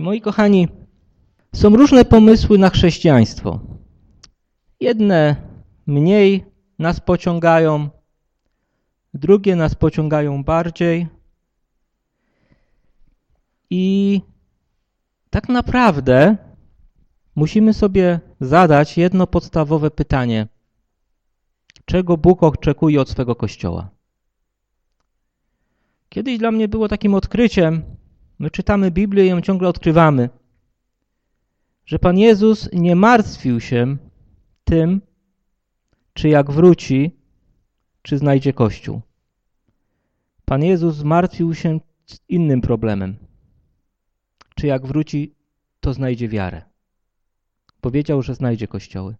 Moi kochani, są różne pomysły na chrześcijaństwo. Jedne mniej nas pociągają, drugie nas pociągają bardziej. I tak naprawdę musimy sobie zadać jedno podstawowe pytanie. Czego Bóg oczekuje od swego Kościoła? Kiedyś dla mnie było takim odkryciem, my czytamy Biblię i ją ciągle odkrywamy, że Pan Jezus nie martwił się tym, czy jak wróci, czy znajdzie Kościół. Pan Jezus zmartwił się innym problemem. Czy jak wróci, to znajdzie wiarę. Powiedział, że znajdzie kościoły.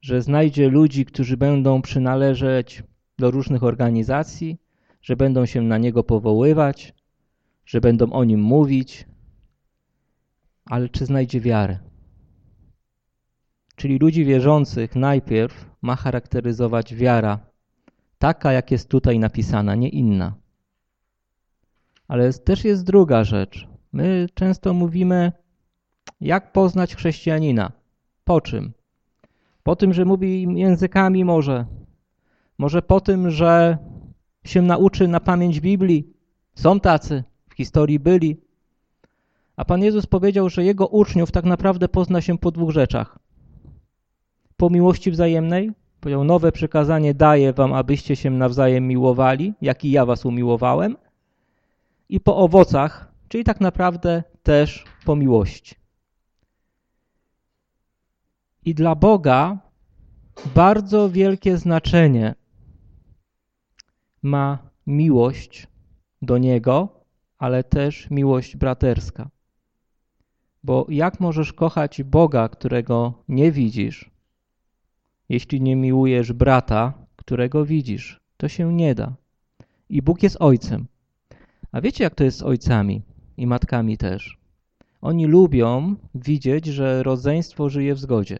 Że znajdzie ludzi, którzy będą przynależeć do różnych organizacji, że będą się na Niego powoływać, że będą o Nim mówić, ale czy znajdzie wiarę? Czyli ludzi wierzących najpierw ma charakteryzować wiara, taka jak jest tutaj napisana, nie inna. Ale też jest druga rzecz. My często mówimy, jak poznać chrześcijanina. Po czym? Po tym, że mówi językami może. Może po tym, że się nauczy na pamięć Biblii. Są tacy, historii byli. A Pan Jezus powiedział, że Jego uczniów tak naprawdę pozna się po dwóch rzeczach. Po miłości wzajemnej, powiedział, nowe przykazanie daję wam, abyście się nawzajem miłowali, jak i ja was umiłowałem. I po owocach, czyli tak naprawdę też po miłości. I dla Boga bardzo wielkie znaczenie ma miłość do Niego, ale też miłość braterska. Bo jak możesz kochać Boga, którego nie widzisz, jeśli nie miłujesz brata, którego widzisz? To się nie da. I Bóg jest ojcem. A wiecie, jak to jest z ojcami i matkami też? Oni lubią widzieć, że rodzeństwo żyje w zgodzie.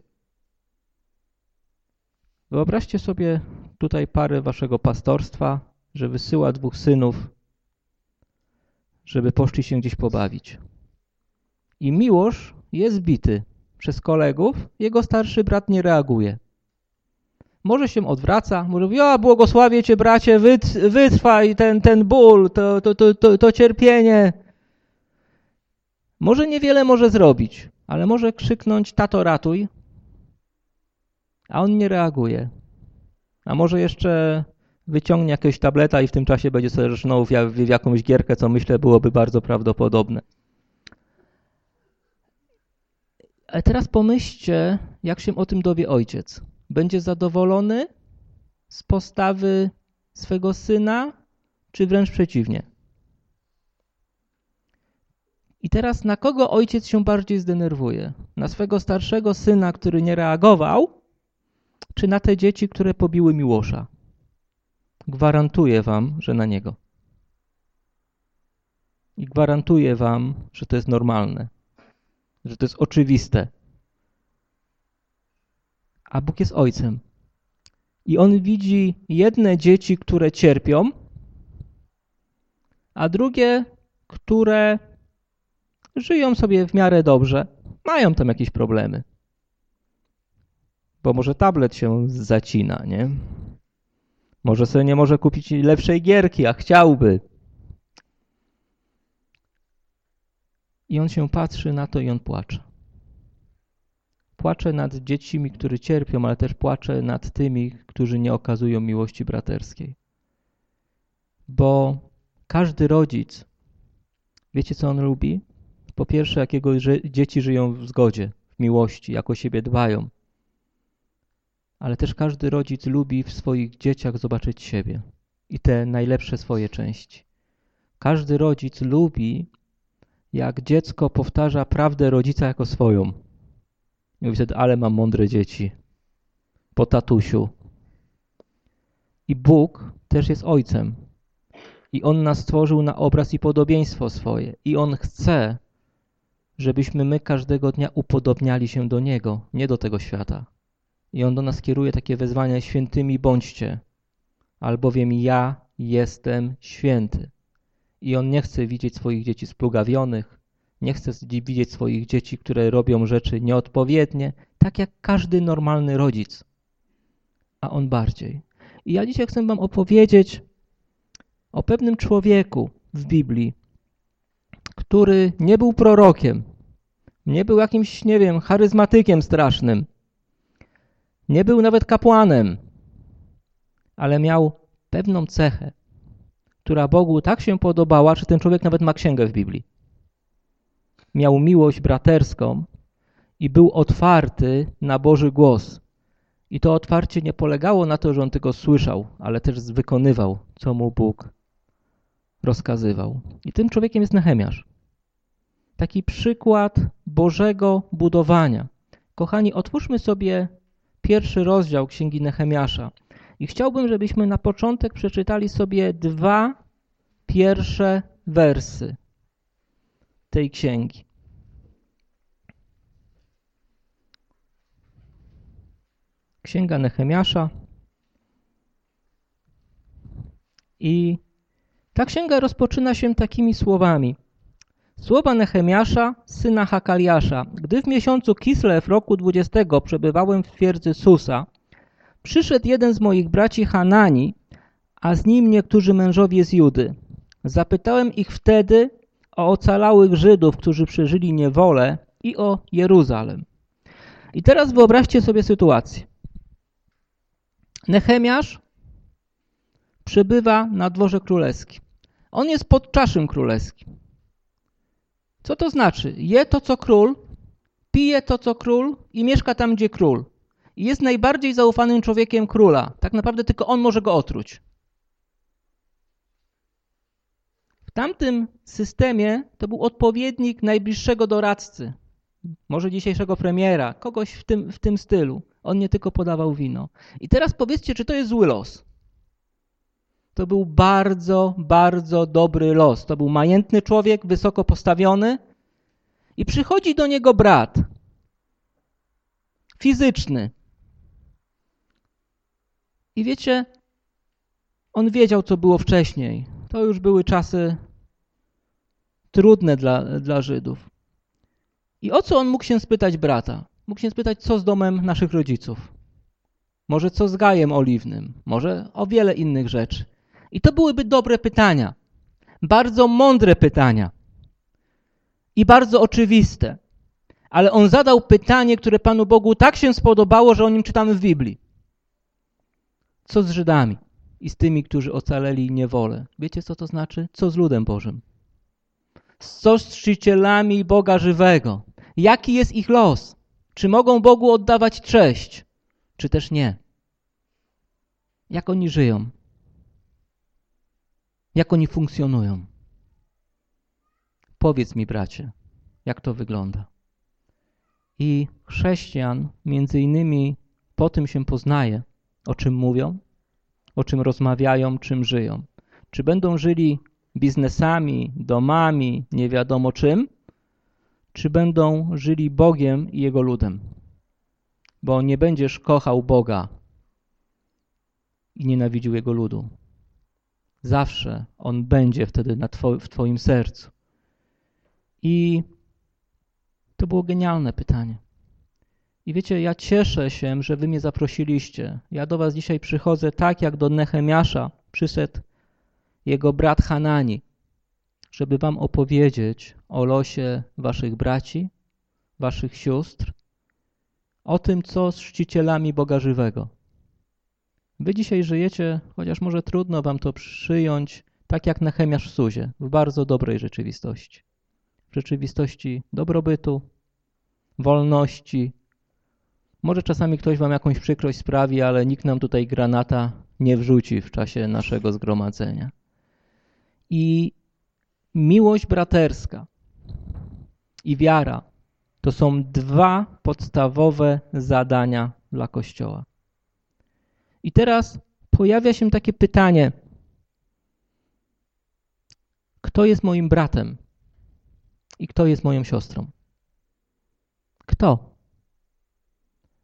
Wyobraźcie sobie tutaj parę waszego pastorstwa, że wysyła dwóch synów, żeby poszli się gdzieś pobawić. I Miłosz jest bity przez kolegów, jego starszy brat nie reaguje. Może się odwraca, może mówi, o błogosławię cię bracie, wytrwaj ten, ten ból, to, to, to, to, cierpienie. Może niewiele może zrobić, ale może krzyknąć, tato ratuj, a on nie reaguje. A może jeszcze wyciągnie jakiegoś tableta i w tym czasie będzie sobie zaczynał w jakąś gierkę, co myślę byłoby bardzo prawdopodobne. Ale teraz pomyślcie, jak się o tym dowie ojciec. Będzie zadowolony z postawy swego syna, czy wręcz przeciwnie? I teraz na kogo ojciec się bardziej zdenerwuje? Na swego starszego syna, który nie reagował, czy na te dzieci, które pobiły Miłosza? Gwarantuję wam, że na niego. I gwarantuję wam, że to jest normalne, że to jest oczywiste. A Bóg jest ojcem. I on widzi jedne dzieci, które cierpią, a drugie, które żyją sobie w miarę dobrze, mają tam jakieś problemy bo może tablet się zacina, nie? Może sobie nie może kupić lepszej gierki, a chciałby. I on się patrzy na to i on płacze. Płacze nad dziećmi, które cierpią, ale też płacze nad tymi, którzy nie okazują miłości braterskiej. Bo każdy rodzic, wiecie co on lubi? Po pierwsze, jakiego dzieci żyją w zgodzie, w miłości, jako siebie dbają ale też każdy rodzic lubi w swoich dzieciach zobaczyć siebie i te najlepsze swoje części. Każdy rodzic lubi, jak dziecko powtarza prawdę rodzica jako swoją. I mówi wtedy, ale mam mądre dzieci. Po tatusiu. I Bóg też jest ojcem. I On nas stworzył na obraz i podobieństwo swoje. I On chce, żebyśmy my każdego dnia upodobniali się do Niego, nie do tego świata. I on do nas kieruje takie wezwania, świętymi bądźcie, albowiem ja jestem święty. I on nie chce widzieć swoich dzieci splugawionych, Nie chcę widzieć swoich dzieci, które robią rzeczy nieodpowiednie, tak jak każdy normalny rodzic, a on bardziej. I ja dzisiaj chcę wam opowiedzieć o pewnym człowieku w Biblii, który nie był prorokiem, nie był jakimś, nie wiem, charyzmatykiem strasznym, nie był nawet kapłanem, ale miał pewną cechę, która Bogu tak się podobała, że ten człowiek nawet ma księgę w Biblii. Miał miłość braterską i był otwarty na Boży głos. I to otwarcie nie polegało na to, że on tylko słyszał, ale też wykonywał, co mu Bóg rozkazywał. I tym człowiekiem jest Nehemiasz. Taki przykład Bożego budowania. Kochani, otwórzmy sobie pierwszy rozdział Księgi Nehemiasza. I chciałbym, żebyśmy na początek przeczytali sobie dwa pierwsze wersy tej księgi. Księga Nehemiasza. I ta księga rozpoczyna się takimi słowami. Słowa Nehemiasza, syna Hakaliasza. Gdy w miesiącu Kislew roku 20 przebywałem w twierdzy Susa, przyszedł jeden z moich braci Hanani, a z nim niektórzy mężowie z Judy. Zapytałem ich wtedy o ocalałych Żydów, którzy przeżyli niewolę i o Jeruzalem. I teraz wyobraźcie sobie sytuację. Nehemiasz przebywa na dworze królewskim. On jest pod czaszym królewskim. Co to znaczy? Je to, co król, pije to, co król i mieszka tam, gdzie król. Jest najbardziej zaufanym człowiekiem króla. Tak naprawdę tylko on może go otruć. W tamtym systemie to był odpowiednik najbliższego doradcy, może dzisiejszego premiera, kogoś w tym, w tym stylu. On nie tylko podawał wino. I teraz powiedzcie, czy to jest zły los? To był bardzo, bardzo dobry los. To był majętny człowiek, wysoko postawiony i przychodzi do niego brat fizyczny. I wiecie, on wiedział, co było wcześniej. To już były czasy trudne dla, dla Żydów. I o co on mógł się spytać brata? Mógł się spytać, co z domem naszych rodziców. Może co z gajem oliwnym. Może o wiele innych rzeczy. I to byłyby dobre pytania. Bardzo mądre pytania. I bardzo oczywiste. Ale on zadał pytanie, które Panu Bogu tak się spodobało, że o nim czytamy w Biblii. Co z Żydami i z tymi, którzy ocaleli niewolę? Wiecie, co to znaczy? Co z ludem Bożym? Co z czcicielami Boga żywego? Jaki jest ich los? Czy mogą Bogu oddawać cześć, czy też nie? Jak oni żyją? Jak oni funkcjonują? Powiedz mi, bracie, jak to wygląda. I chrześcijan między innymi po tym się poznaje, o czym mówią, o czym rozmawiają, czym żyją. Czy będą żyli biznesami, domami, nie wiadomo czym, czy będą żyli Bogiem i Jego ludem. Bo nie będziesz kochał Boga i nienawidził Jego ludu. Zawsze On będzie wtedy two w Twoim sercu. I to było genialne pytanie. I wiecie, ja cieszę się, że wy mnie zaprosiliście. Ja do was dzisiaj przychodzę tak, jak do Nehemiasza przyszedł jego brat Hanani, żeby wam opowiedzieć o losie waszych braci, waszych sióstr, o tym, co z czcicielami Boga żywego. Wy dzisiaj żyjecie, chociaż może trudno wam to przyjąć, tak jak Nehemiasz w Suzie, w bardzo dobrej rzeczywistości. W rzeczywistości dobrobytu, wolności. Może czasami ktoś wam jakąś przykrość sprawi, ale nikt nam tutaj granata nie wrzuci w czasie naszego zgromadzenia. I miłość braterska i wiara to są dwa podstawowe zadania dla Kościoła. I teraz pojawia się takie pytanie, kto jest moim bratem i kto jest moją siostrą? Kto?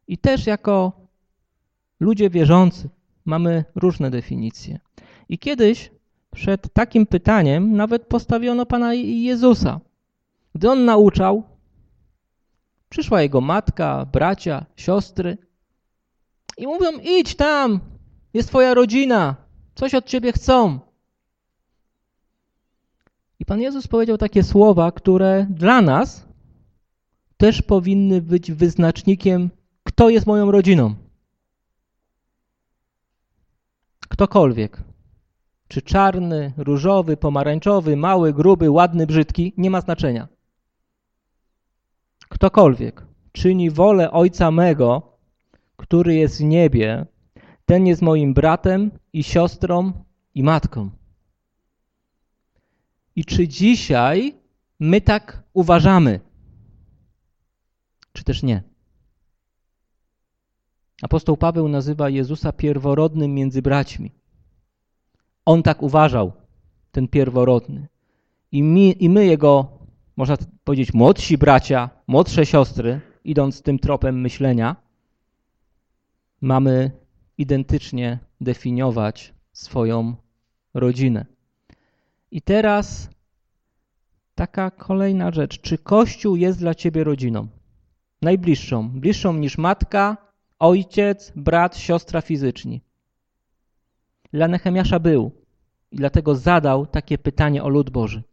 I też jako ludzie wierzący mamy różne definicje. I kiedyś przed takim pytaniem nawet postawiono Pana Jezusa. Gdy on nauczał, przyszła jego matka, bracia, siostry i mówią, idź tam, jest twoja rodzina, coś od ciebie chcą. I Pan Jezus powiedział takie słowa, które dla nas też powinny być wyznacznikiem, kto jest moją rodziną. Ktokolwiek. Czy czarny, różowy, pomarańczowy, mały, gruby, ładny, brzydki, nie ma znaczenia. Ktokolwiek czyni wolę Ojca mego, który jest w niebie, ten jest moim bratem i siostrą i matką. I czy dzisiaj my tak uważamy? Czy też nie? Apostoł Paweł nazywa Jezusa pierworodnym między braćmi. On tak uważał, ten pierworodny. I my, i my jego, można powiedzieć, młodsi bracia, młodsze siostry, idąc tym tropem myślenia, mamy identycznie definiować swoją rodzinę. I teraz taka kolejna rzecz. Czy Kościół jest dla ciebie rodziną? Najbliższą, bliższą niż matka, ojciec, brat, siostra fizyczni. Dla Nehemiasza był i dlatego zadał takie pytanie o lud Boży,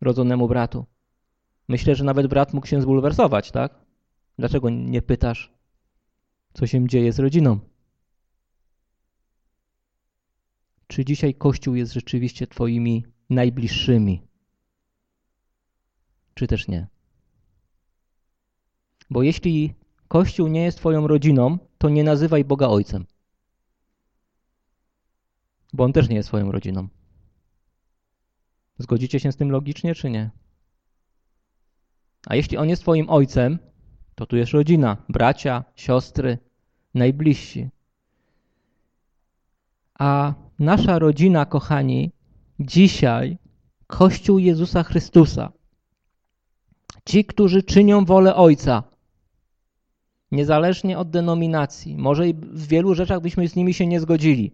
rodzonemu bratu. Myślę, że nawet brat mógł się zbulwersować, tak? Dlaczego nie pytasz, co się dzieje z rodziną? Czy dzisiaj Kościół jest rzeczywiście twoimi najbliższymi? Czy też nie? Bo jeśli Kościół nie jest twoją rodziną, to nie nazywaj Boga Ojcem. Bo On też nie jest twoją rodziną. Zgodzicie się z tym logicznie, czy nie? A jeśli On jest twoim Ojcem, to tu jest rodzina, bracia, siostry, najbliżsi. A nasza rodzina, kochani, dzisiaj Kościół Jezusa Chrystusa, ci, którzy czynią wolę Ojca, niezależnie od denominacji, może i w wielu rzeczach byśmy z nimi się nie zgodzili,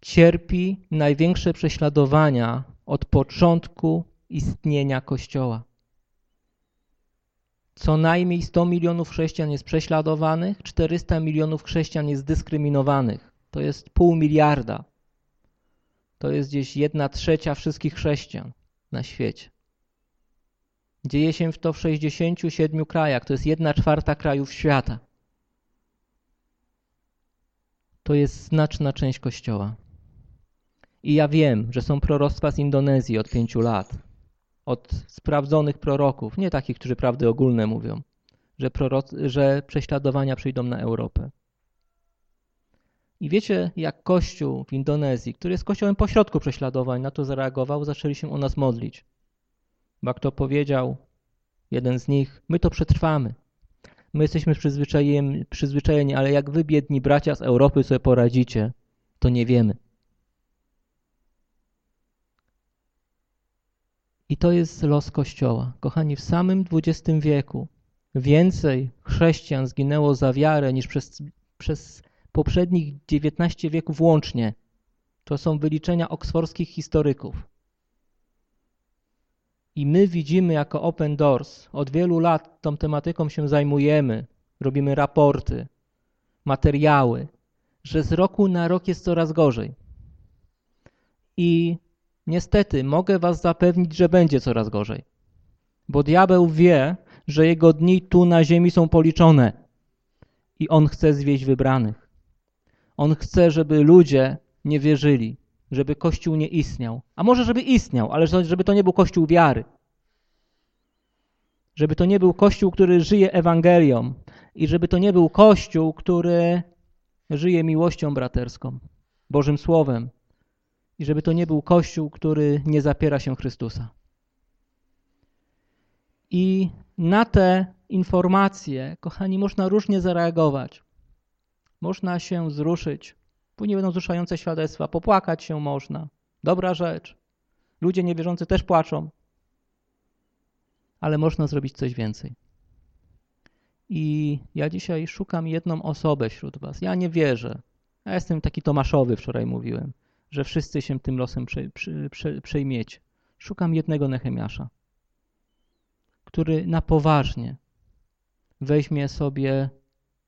cierpi największe prześladowania od początku istnienia Kościoła. Co najmniej 100 milionów chrześcijan jest prześladowanych, 400 milionów chrześcijan jest dyskryminowanych. To jest pół miliarda. To jest gdzieś jedna trzecia wszystkich chrześcijan na świecie. Dzieje się to w 67 krajach, to jest jedna czwarta krajów świata. To jest znaczna część Kościoła. I ja wiem, że są proroctwa z Indonezji od pięciu lat, od sprawdzonych proroków, nie takich, którzy prawdy ogólne mówią, że, że prześladowania przyjdą na Europę. I wiecie, jak Kościół w Indonezji, który jest kościołem pośrodku prześladowań, na to zareagował, zaczęli się o nas modlić. Bo jak to powiedział jeden z nich, my to przetrwamy. My jesteśmy przyzwyczajeni, przyzwyczajeni, ale jak wy, biedni bracia z Europy, sobie poradzicie, to nie wiemy. I to jest los Kościoła. Kochani, w samym XX wieku więcej chrześcijan zginęło za wiarę niż przez, przez poprzednich 19 wieków łącznie. To są wyliczenia oksforskich historyków. I my widzimy jako Open Doors, od wielu lat tą tematyką się zajmujemy, robimy raporty, materiały, że z roku na rok jest coraz gorzej. I niestety mogę was zapewnić, że będzie coraz gorzej. Bo diabeł wie, że jego dni tu na ziemi są policzone i on chce zwieść wybranych. On chce, żeby ludzie nie wierzyli, żeby Kościół nie istniał. A może żeby istniał, ale żeby to nie był Kościół wiary. Żeby to nie był Kościół, który żyje Ewangelią i żeby to nie był Kościół, który żyje miłością braterską, Bożym Słowem i żeby to nie był Kościół, który nie zapiera się Chrystusa. I na te informacje, kochani, można różnie zareagować. Można się wzruszyć. Później będą wzruszające świadectwa. Popłakać się można. Dobra rzecz. Ludzie niewierzący też płaczą. Ale można zrobić coś więcej. I ja dzisiaj szukam jedną osobę wśród was. Ja nie wierzę. Ja jestem taki Tomaszowy, wczoraj mówiłem, że wszyscy się tym losem prze, prze, prze, przejmiecie. Szukam jednego Nehemiasza, który na poważnie weźmie sobie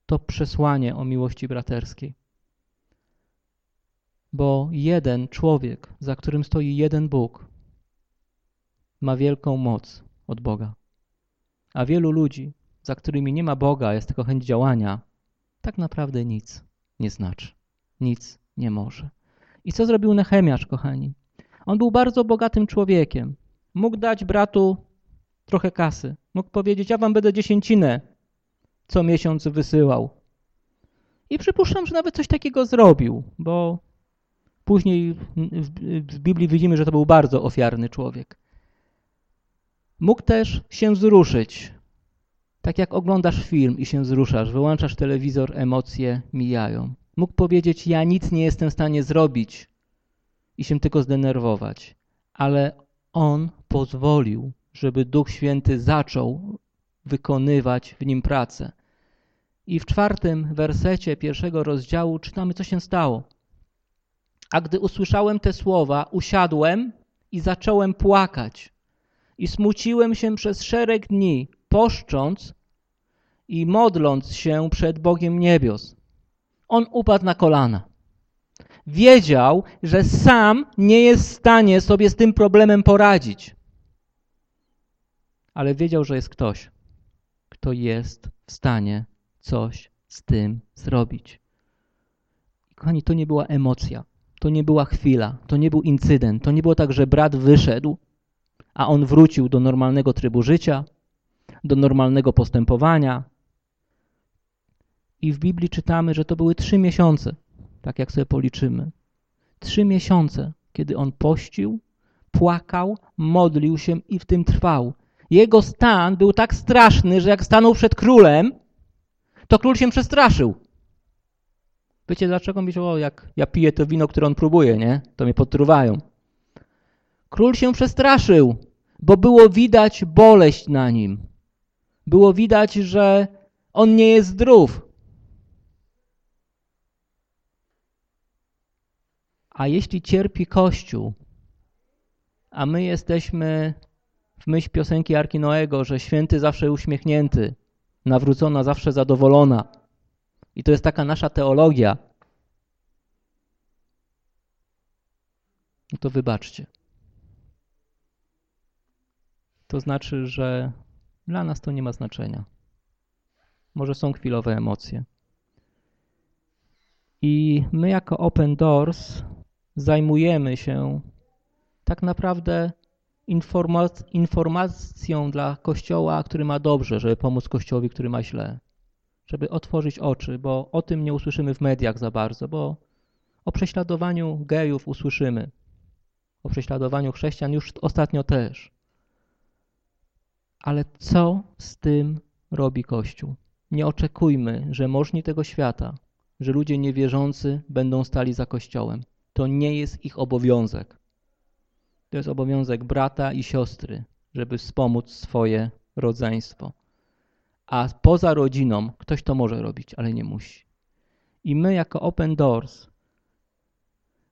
to przesłanie o miłości braterskiej. Bo jeden człowiek, za którym stoi jeden Bóg, ma wielką moc od Boga. A wielu ludzi, za którymi nie ma Boga, jest tylko chęć działania, tak naprawdę nic nie znaczy. Nic nie może. I co zrobił Nehemiasz, kochani? On był bardzo bogatym człowiekiem. Mógł dać bratu trochę kasy. Mógł powiedzieć, ja wam będę dziesięcinę co miesiąc wysyłał. I przypuszczam, że nawet coś takiego zrobił, bo później w Biblii widzimy, że to był bardzo ofiarny człowiek. Mógł też się wzruszyć. Tak jak oglądasz film i się wzruszasz, wyłączasz telewizor, emocje mijają. Mógł powiedzieć, ja nic nie jestem w stanie zrobić i się tylko zdenerwować. Ale on pozwolił, żeby Duch Święty zaczął wykonywać w nim pracę. I w czwartym wersecie pierwszego rozdziału czytamy, co się stało. A gdy usłyszałem te słowa, usiadłem i zacząłem płakać. I smuciłem się przez szereg dni, poszcząc i modląc się przed Bogiem niebios. On upadł na kolana. Wiedział, że sam nie jest w stanie sobie z tym problemem poradzić. Ale wiedział, że jest ktoś, kto jest w stanie coś z tym zrobić. Kochani, to nie była emocja, to nie była chwila, to nie był incydent, to nie było tak, że brat wyszedł, a on wrócił do normalnego trybu życia, do normalnego postępowania. I w Biblii czytamy, że to były trzy miesiące, tak jak sobie policzymy. Trzy miesiące, kiedy on pościł, płakał, modlił się i w tym trwał. Jego stan był tak straszny, że jak stanął przed królem, to król się przestraszył. Wiecie dlaczego? Myślał, o jak ja piję to wino, które on próbuje, nie? To mnie potruwają. Król się przestraszył, bo było widać boleść na nim. Było widać, że on nie jest zdrów. A jeśli cierpi Kościół, a my jesteśmy w myśl piosenki Arki Noego, że święty zawsze uśmiechnięty, nawrócona, zawsze zadowolona. I to jest taka nasza teologia. No to wybaczcie. To znaczy, że dla nas to nie ma znaczenia. Może są chwilowe emocje. I my jako Open Doors zajmujemy się tak naprawdę informac informacją dla Kościoła, który ma dobrze, żeby pomóc Kościołowi, który ma źle. Żeby otworzyć oczy, bo o tym nie usłyszymy w mediach za bardzo, bo o prześladowaniu gejów usłyszymy. O prześladowaniu chrześcijan już ostatnio też. Ale co z tym robi Kościół? Nie oczekujmy, że możni tego świata, że ludzie niewierzący będą stali za Kościołem. To nie jest ich obowiązek. To jest obowiązek brata i siostry, żeby wspomóc swoje rodzeństwo. A poza rodziną ktoś to może robić, ale nie musi. I my jako Open Doors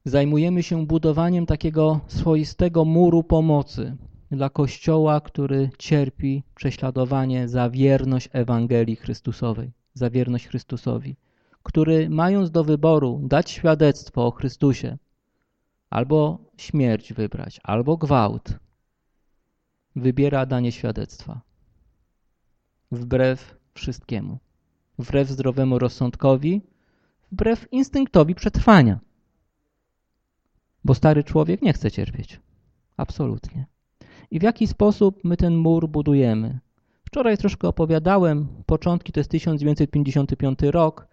zajmujemy się budowaniem takiego swoistego muru pomocy dla Kościoła, który cierpi prześladowanie za wierność Ewangelii Chrystusowej, za wierność Chrystusowi, który mając do wyboru dać świadectwo o Chrystusie, albo śmierć wybrać, albo gwałt, wybiera danie świadectwa. Wbrew wszystkiemu. Wbrew zdrowemu rozsądkowi, wbrew instynktowi przetrwania. Bo stary człowiek nie chce cierpieć. Absolutnie. I w jaki sposób my ten mur budujemy? Wczoraj troszkę opowiadałem, początki to jest 1955 rok,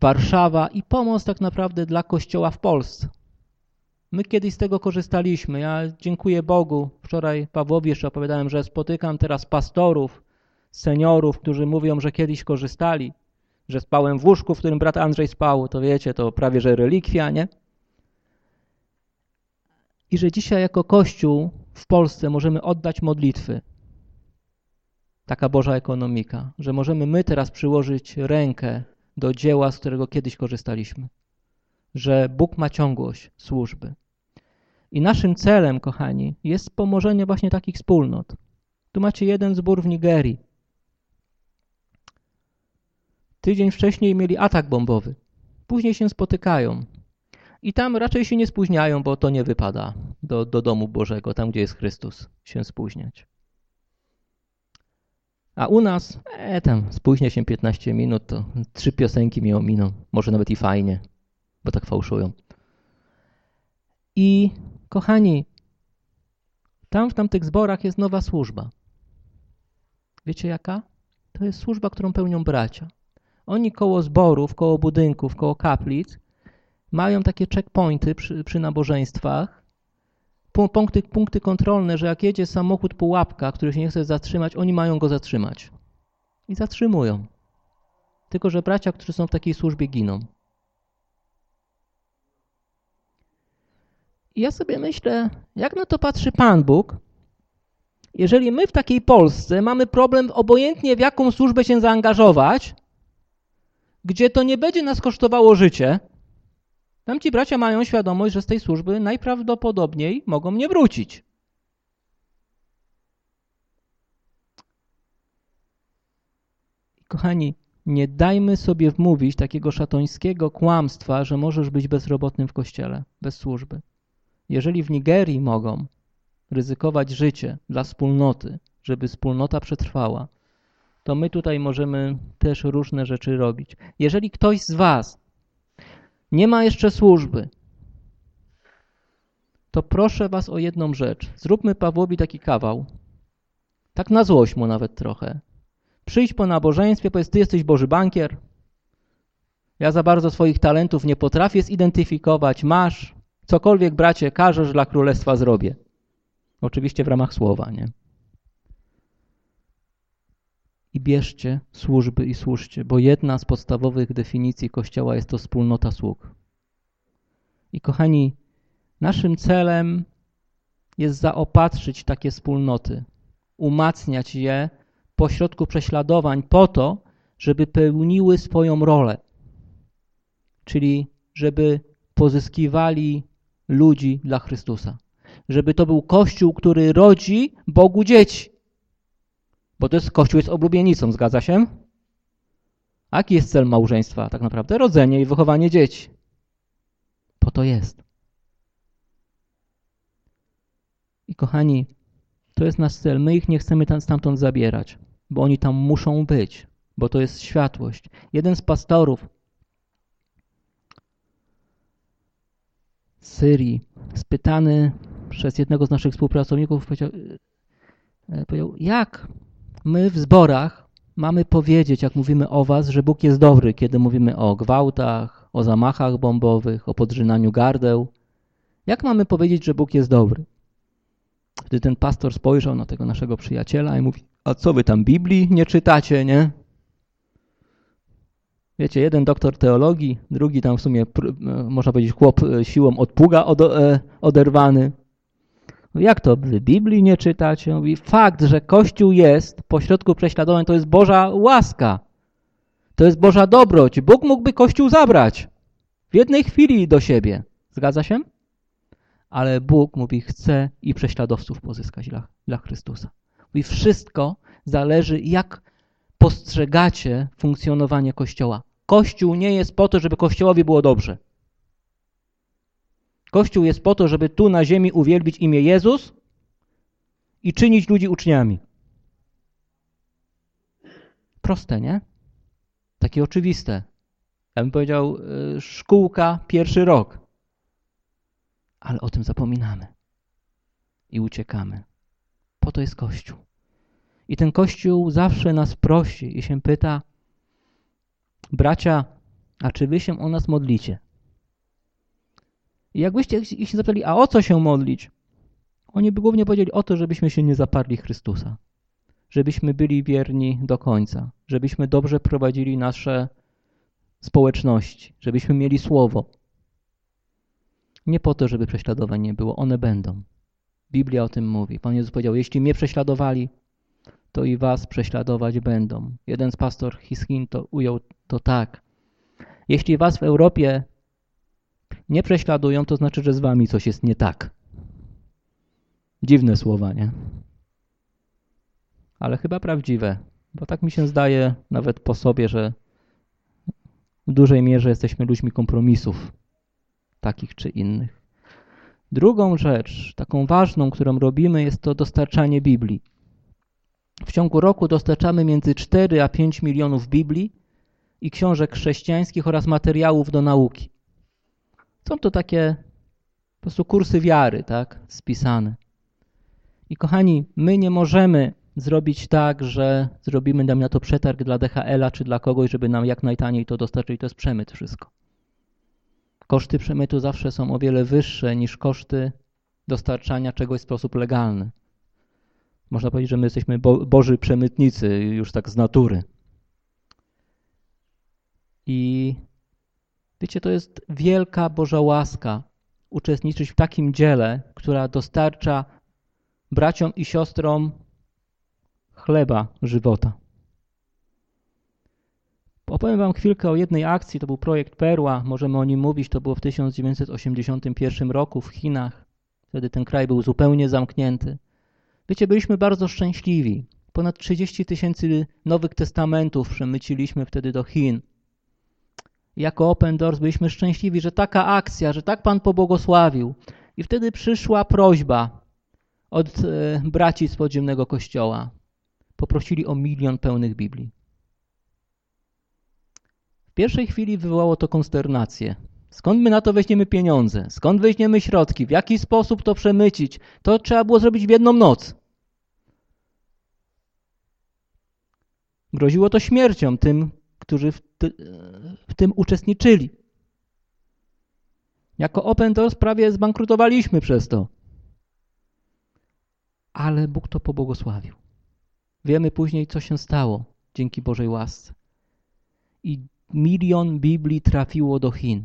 Warszawa i pomoc tak naprawdę dla Kościoła w Polsce. My kiedyś z tego korzystaliśmy. Ja dziękuję Bogu. Wczoraj Pawłowi jeszcze opowiadałem, że spotykam teraz pastorów, seniorów, którzy mówią, że kiedyś korzystali, że spałem w łóżku, w którym brat Andrzej spał. To wiecie, to prawie że relikwia, nie? I że dzisiaj jako Kościół w Polsce możemy oddać modlitwy. Taka Boża ekonomika, że możemy my teraz przyłożyć rękę do dzieła, z którego kiedyś korzystaliśmy. Że Bóg ma ciągłość służby. I naszym celem, kochani, jest pomożenie właśnie takich wspólnot. Tu macie jeden zbór w Nigerii. Tydzień wcześniej mieli atak bombowy. Później się spotykają. I tam raczej się nie spóźniają, bo to nie wypada do, do domu Bożego, tam gdzie jest Chrystus, się spóźniać. A u nas, e, tam spóźnia się 15 minut, to trzy piosenki mi ominą. Może nawet i fajnie, bo tak fałszują. I kochani, tam w tamtych zborach jest nowa służba. Wiecie jaka? To jest służba, którą pełnią bracia. Oni koło zborów, koło budynków, koło kaplic mają takie checkpointy przy, przy nabożeństwach, punkty, punkty kontrolne, że jak jedzie samochód pułapka, który się nie chce zatrzymać, oni mają go zatrzymać. I zatrzymują. Tylko, że bracia, którzy są w takiej służbie, giną. I ja sobie myślę, jak na to patrzy Pan Bóg, jeżeli my w takiej Polsce mamy problem obojętnie w jaką służbę się zaangażować, gdzie to nie będzie nas kosztowało życie, tam ci bracia mają świadomość, że z tej służby najprawdopodobniej mogą nie wrócić. Kochani, nie dajmy sobie wmówić takiego szatońskiego kłamstwa, że możesz być bezrobotnym w kościele, bez służby. Jeżeli w Nigerii mogą ryzykować życie dla wspólnoty, żeby wspólnota przetrwała, to my tutaj możemy też różne rzeczy robić. Jeżeli ktoś z Was nie ma jeszcze służby, to proszę Was o jedną rzecz. Zróbmy Pawłowi taki kawał, tak na złość mu nawet trochę. Przyjdź po nabożeństwie, powiedz, Ty jesteś Boży bankier, ja za bardzo swoich talentów nie potrafię zidentyfikować, masz, cokolwiek bracie każesz dla królestwa zrobię. Oczywiście w ramach słowa, nie? I bierzcie służby i służcie, bo jedna z podstawowych definicji Kościoła jest to wspólnota sług. I kochani, naszym celem jest zaopatrzyć takie wspólnoty, umacniać je pośrodku prześladowań po to, żeby pełniły swoją rolę, czyli żeby pozyskiwali ludzi dla Chrystusa. Żeby to był Kościół, który rodzi Bogu dzieci. Bo to jest, Kościół jest oblubienicą, zgadza się? A jaki jest cel małżeństwa tak naprawdę? Rodzenie i wychowanie dzieci. Po to jest. I kochani, to jest nasz cel. My ich nie chcemy tam, stamtąd zabierać, bo oni tam muszą być, bo to jest światłość. Jeden z pastorów z Syrii, spytany przez jednego z naszych współpracowników, powiedział, e, powiedział jak My w zborach mamy powiedzieć, jak mówimy o was, że Bóg jest dobry, kiedy mówimy o gwałtach, o zamachach bombowych, o podrzynaniu gardeł. Jak mamy powiedzieć, że Bóg jest dobry? Wtedy ten pastor spojrzał na tego naszego przyjaciela i mówi, a co wy tam Biblii nie czytacie, nie? Wiecie, jeden doktor teologii, drugi tam w sumie, e, można powiedzieć, chłop e, siłą od pługa e, oderwany. Jak to w Biblii nie czytać? Mówi, fakt, że Kościół jest pośrodku prześladowań, to jest Boża łaska. To jest Boża dobroć. Bóg mógłby Kościół zabrać w jednej chwili do siebie. Zgadza się? Ale Bóg, mówi, chce i prześladowców pozyskać dla, dla Chrystusa. Mówi, wszystko zależy, jak postrzegacie funkcjonowanie Kościoła. Kościół nie jest po to, żeby Kościołowi było dobrze. Kościół jest po to, żeby tu na ziemi uwielbić imię Jezus i czynić ludzi uczniami. Proste, nie? Takie oczywiste. Ja bym powiedział, y, szkółka, pierwszy rok. Ale o tym zapominamy i uciekamy. Po to jest Kościół. I ten Kościół zawsze nas prosi i się pyta, bracia, a czy wy się o nas modlicie? I jakbyście ich się zapytali, a o co się modlić? Oni by głównie powiedzieli o to, żebyśmy się nie zaparli Chrystusa. Żebyśmy byli wierni do końca. Żebyśmy dobrze prowadzili nasze społeczności. Żebyśmy mieli słowo. Nie po to, żeby prześladowań nie było. One będą. Biblia o tym mówi. Pan Jezus powiedział, jeśli mnie prześladowali, to i was prześladować będą. Jeden z pastor Hiskin to ujął to tak. Jeśli was w Europie nie prześladują, to znaczy, że z wami coś jest nie tak. Dziwne słowa, nie? Ale chyba prawdziwe, bo tak mi się zdaje nawet po sobie, że w dużej mierze jesteśmy ludźmi kompromisów, takich czy innych. Drugą rzecz, taką ważną, którą robimy, jest to dostarczanie Biblii. W ciągu roku dostarczamy między 4 a 5 milionów Biblii i książek chrześcijańskich oraz materiałów do nauki. Są to takie po prostu kursy wiary, tak, spisane. I kochani, my nie możemy zrobić tak, że zrobimy nam na to przetarg dla DHL-a czy dla kogoś, żeby nam jak najtaniej to dostarczyć. To jest przemyt wszystko. Koszty przemytu zawsze są o wiele wyższe niż koszty dostarczania czegoś w sposób legalny. Można powiedzieć, że my jesteśmy bo boży przemytnicy już tak z natury. I wiecie, to jest wielka Boża łaska uczestniczyć w takim dziele, która dostarcza braciom i siostrom chleba żywota. Opowiem wam chwilkę o jednej akcji, to był projekt Perła, możemy o nim mówić, to było w 1981 roku w Chinach. Wtedy ten kraj był zupełnie zamknięty. Wiecie, byliśmy bardzo szczęśliwi. Ponad 30 tysięcy nowych testamentów przemyciliśmy wtedy do Chin. Jako Open Doors byliśmy szczęśliwi, że taka akcja, że tak Pan pobłogosławił. I wtedy przyszła prośba od e, braci z podziemnego kościoła. Poprosili o milion pełnych Biblii. W pierwszej chwili wywołało to konsternację. Skąd my na to weźmiemy pieniądze? Skąd weźmiemy środki? W jaki sposób to przemycić? To trzeba było zrobić w jedną noc. Groziło to śmiercią tym, którzy w, ty, w tym uczestniczyli. Jako Open Doors prawie zbankrutowaliśmy przez to. Ale Bóg to pobłogosławił. Wiemy później, co się stało dzięki Bożej łasce. I milion Biblii trafiło do Chin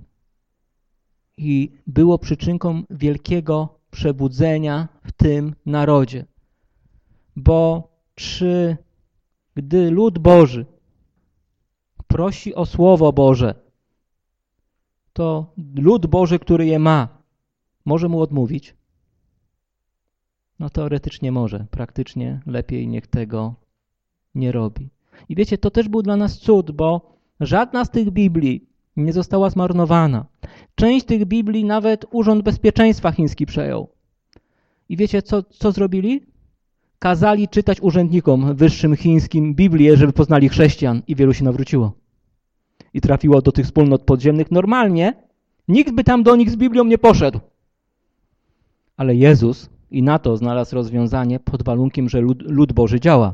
i było przyczynką wielkiego przebudzenia w tym narodzie. Bo czy gdy lud Boży prosi o Słowo Boże, to lud Boży, który je ma, może mu odmówić? No teoretycznie może, praktycznie lepiej niech tego nie robi. I wiecie, to też był dla nas cud, bo żadna z tych Biblii nie została zmarnowana. Część tych Biblii nawet Urząd Bezpieczeństwa Chiński przejął. I wiecie, co, co zrobili? Kazali czytać urzędnikom wyższym chińskim Biblię, żeby poznali chrześcijan i wielu się nawróciło. I trafiło do tych wspólnot podziemnych normalnie. Nikt by tam do nich z Biblią nie poszedł. Ale Jezus i na to znalazł rozwiązanie pod warunkiem, że lud, lud Boży działa.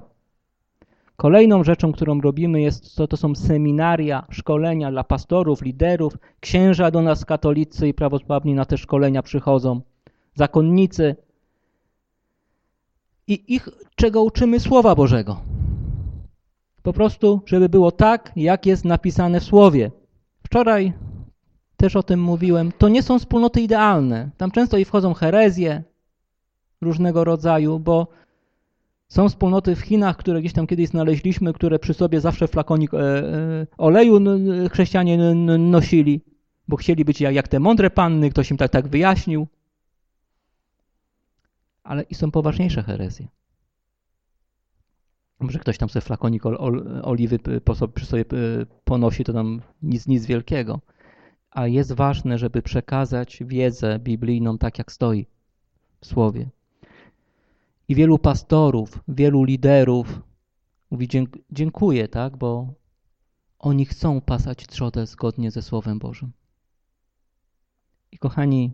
Kolejną rzeczą, którą robimy jest, to, to są seminaria, szkolenia dla pastorów, liderów. Księża do nas katolicy i prawosławni na te szkolenia przychodzą. Zakonnicy. I ich czego uczymy Słowa Bożego. Po prostu, żeby było tak, jak jest napisane w Słowie. Wczoraj też o tym mówiłem. To nie są wspólnoty idealne. Tam często i wchodzą herezje różnego rodzaju, bo są wspólnoty w Chinach, które gdzieś tam kiedyś znaleźliśmy, które przy sobie zawsze flakonik e, e, oleju chrześcijanie nosili, bo chcieli być jak, jak te mądre panny, ktoś im tak, tak wyjaśnił. Ale i są poważniejsze herezje. Może ktoś tam sobie flakonik ol, ol, oliwy przy sobie ponosi, to tam nic, nic wielkiego. A jest ważne, żeby przekazać wiedzę biblijną tak, jak stoi w Słowie. I wielu pastorów, wielu liderów mówi dziękuję, tak, bo oni chcą pasać trzodę zgodnie ze Słowem Bożym. I kochani,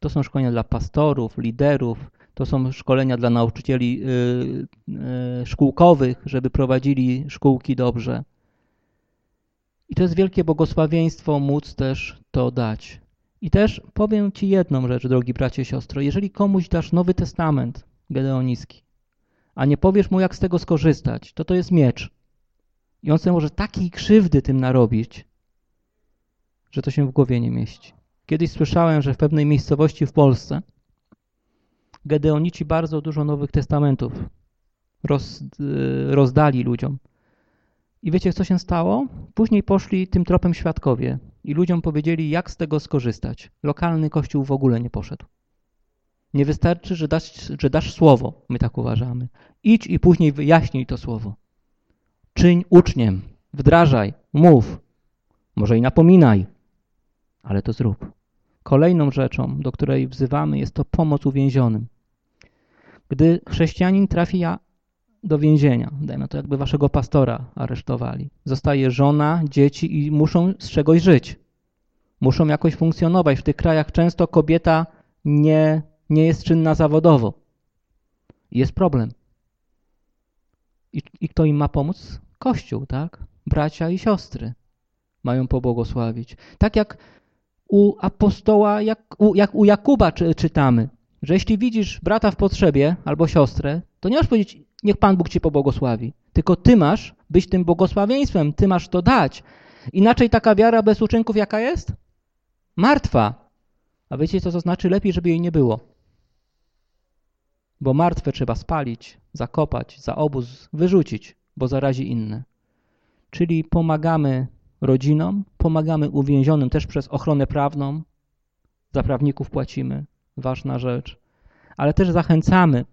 to są szkolenia dla pastorów, liderów, to są szkolenia dla nauczycieli yy, yy, szkółkowych, żeby prowadzili szkółki dobrze. I to jest wielkie błogosławieństwo móc też to dać. I też powiem Ci jedną rzecz, drogi bracie siostro. Jeżeli komuś dasz Nowy Testament, gedeonicki, a nie powiesz mu, jak z tego skorzystać, to to jest miecz. I on sobie może takiej krzywdy tym narobić, że to się w głowie nie mieści. Kiedyś słyszałem, że w pewnej miejscowości w Polsce Gedeonici bardzo dużo Nowych Testamentów roz, rozdali ludziom. I wiecie, co się stało? Później poszli tym tropem świadkowie i ludziom powiedzieli, jak z tego skorzystać. Lokalny kościół w ogóle nie poszedł. Nie wystarczy, że dasz, że dasz słowo, my tak uważamy. Idź i później wyjaśnij to słowo. Czyń uczniem, wdrażaj, mów, może i napominaj, ale to zrób. Kolejną rzeczą, do której wzywamy, jest to pomoc uwięzionym. Gdy chrześcijanin trafi do więzienia, dajmy to jakby waszego pastora aresztowali, zostaje żona, dzieci i muszą z czegoś żyć. Muszą jakoś funkcjonować. W tych krajach często kobieta nie, nie jest czynna zawodowo. Jest problem. I, I kto im ma pomóc? Kościół, tak? Bracia i siostry mają pobłogosławić. Tak jak u apostoła, jak u, jak u Jakuba czy, czytamy, że jeśli widzisz brata w potrzebie albo siostrę, to nie masz powiedzieć, niech Pan Bóg ci pobłogosławi. Tylko ty masz być tym błogosławieństwem, ty masz to dać. Inaczej taka wiara bez uczynków jaka jest? Martwa. A wiecie, co to znaczy? Lepiej, żeby jej nie było. Bo martwe trzeba spalić, zakopać, za obóz wyrzucić, bo zarazi inne. Czyli pomagamy rodzinom, pomagamy uwięzionym też przez ochronę prawną, za prawników płacimy, ważna rzecz, ale też zachęcamy,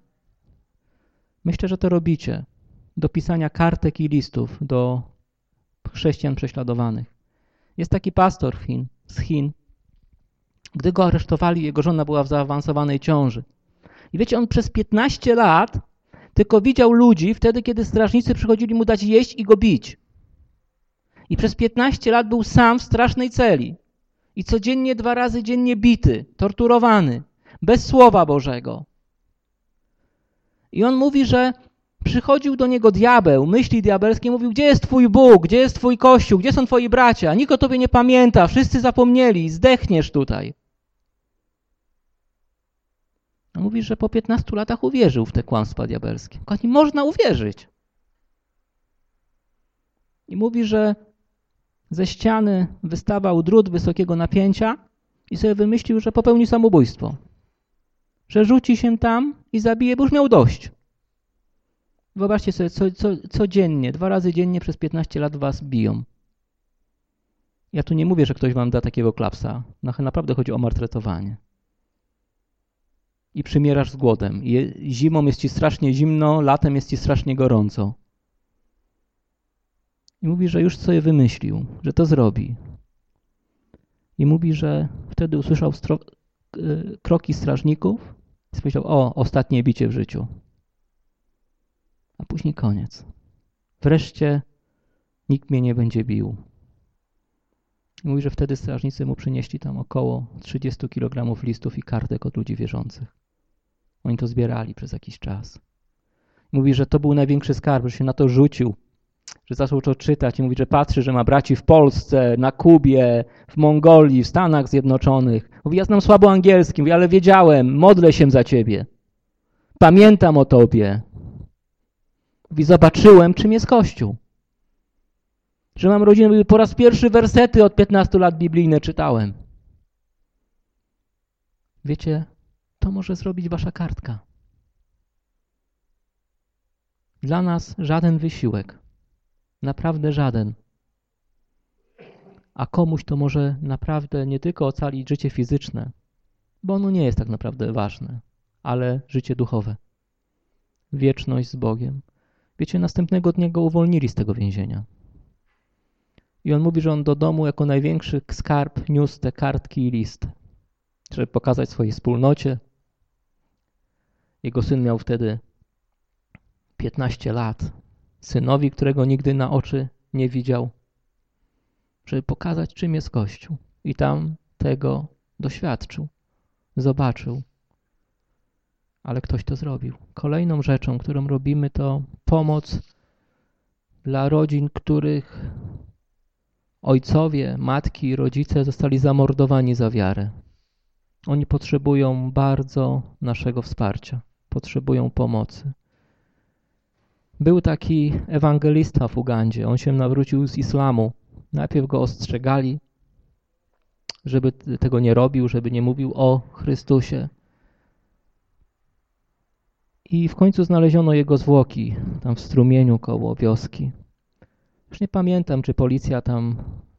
myślę, że to robicie, do pisania kartek i listów do chrześcijan prześladowanych. Jest taki pastor Chin, z Chin. Gdy go aresztowali, jego żona była w zaawansowanej ciąży. I wiecie, on przez 15 lat tylko widział ludzi wtedy, kiedy strażnicy przychodzili mu dać jeść i go bić. I przez 15 lat był sam w strasznej celi. I codziennie, dwa razy dziennie bity, torturowany, bez słowa Bożego. I on mówi, że przychodził do niego diabeł, myśli diabelskie, mówił, gdzie jest twój Bóg, gdzie jest twój Kościół, gdzie są twoi bracia? Nikt o tobie nie pamięta, wszyscy zapomnieli, zdechniesz tutaj. Mówi, że po 15 latach uwierzył w te kłamstwa diabelskie. Kochani, można uwierzyć. I mówi, że ze ściany wystawał drut wysokiego napięcia i sobie wymyślił, że popełni samobójstwo. Że rzuci się tam i zabije, bo już miał dość. Wyobraźcie sobie, co, co, codziennie, dwa razy dziennie przez 15 lat was biją. Ja tu nie mówię, że ktoś wam da takiego klapsa. Naprawdę chodzi o martretowanie. I przymierasz z głodem. Zimą jest ci strasznie zimno, latem jest ci strasznie gorąco. I mówi, że już sobie wymyślił, że to zrobi. I mówi, że wtedy usłyszał kroki strażników i powiedział, o, ostatnie bicie w życiu. A później koniec. Wreszcie nikt mnie nie będzie bił. I mówi, że wtedy strażnicy mu przynieśli tam około 30 kg listów i kartek od ludzi wierzących. Oni to zbierali przez jakiś czas. Mówi, że to był największy skarb, że się na to rzucił, że zaczął to czytać i mówi, że patrzy, że ma braci w Polsce, na Kubie, w Mongolii, w Stanach Zjednoczonych. Mówi, ja znam słabo angielski, mówi, ale wiedziałem, modlę się za ciebie. Pamiętam o tobie. Mówi, zobaczyłem, czym jest Kościół. Że mam rodzinę, mówi, po raz pierwszy wersety od 15 lat biblijne czytałem. Wiecie, to może zrobić wasza kartka. Dla nas żaden wysiłek, naprawdę żaden. A komuś to może naprawdę nie tylko ocalić życie fizyczne, bo ono nie jest tak naprawdę ważne, ale życie duchowe. Wieczność z Bogiem. Wiecie, następnego dnia go uwolnili z tego więzienia. I on mówi, że on do domu jako największy skarb niósł te kartki i listy, żeby pokazać swojej wspólnocie. Jego syn miał wtedy 15 lat, synowi, którego nigdy na oczy nie widział, żeby pokazać, czym jest Kościół. I tam tego doświadczył, zobaczył. Ale ktoś to zrobił. Kolejną rzeczą, którą robimy, to pomoc dla rodzin, których ojcowie, matki i rodzice zostali zamordowani za wiarę. Oni potrzebują bardzo naszego wsparcia, potrzebują pomocy. Był taki ewangelista w Ugandzie. On się nawrócił z islamu. Najpierw go ostrzegali, żeby tego nie robił, żeby nie mówił o Chrystusie. I w końcu znaleziono jego zwłoki tam w strumieniu koło wioski. Już nie pamiętam, czy policja tam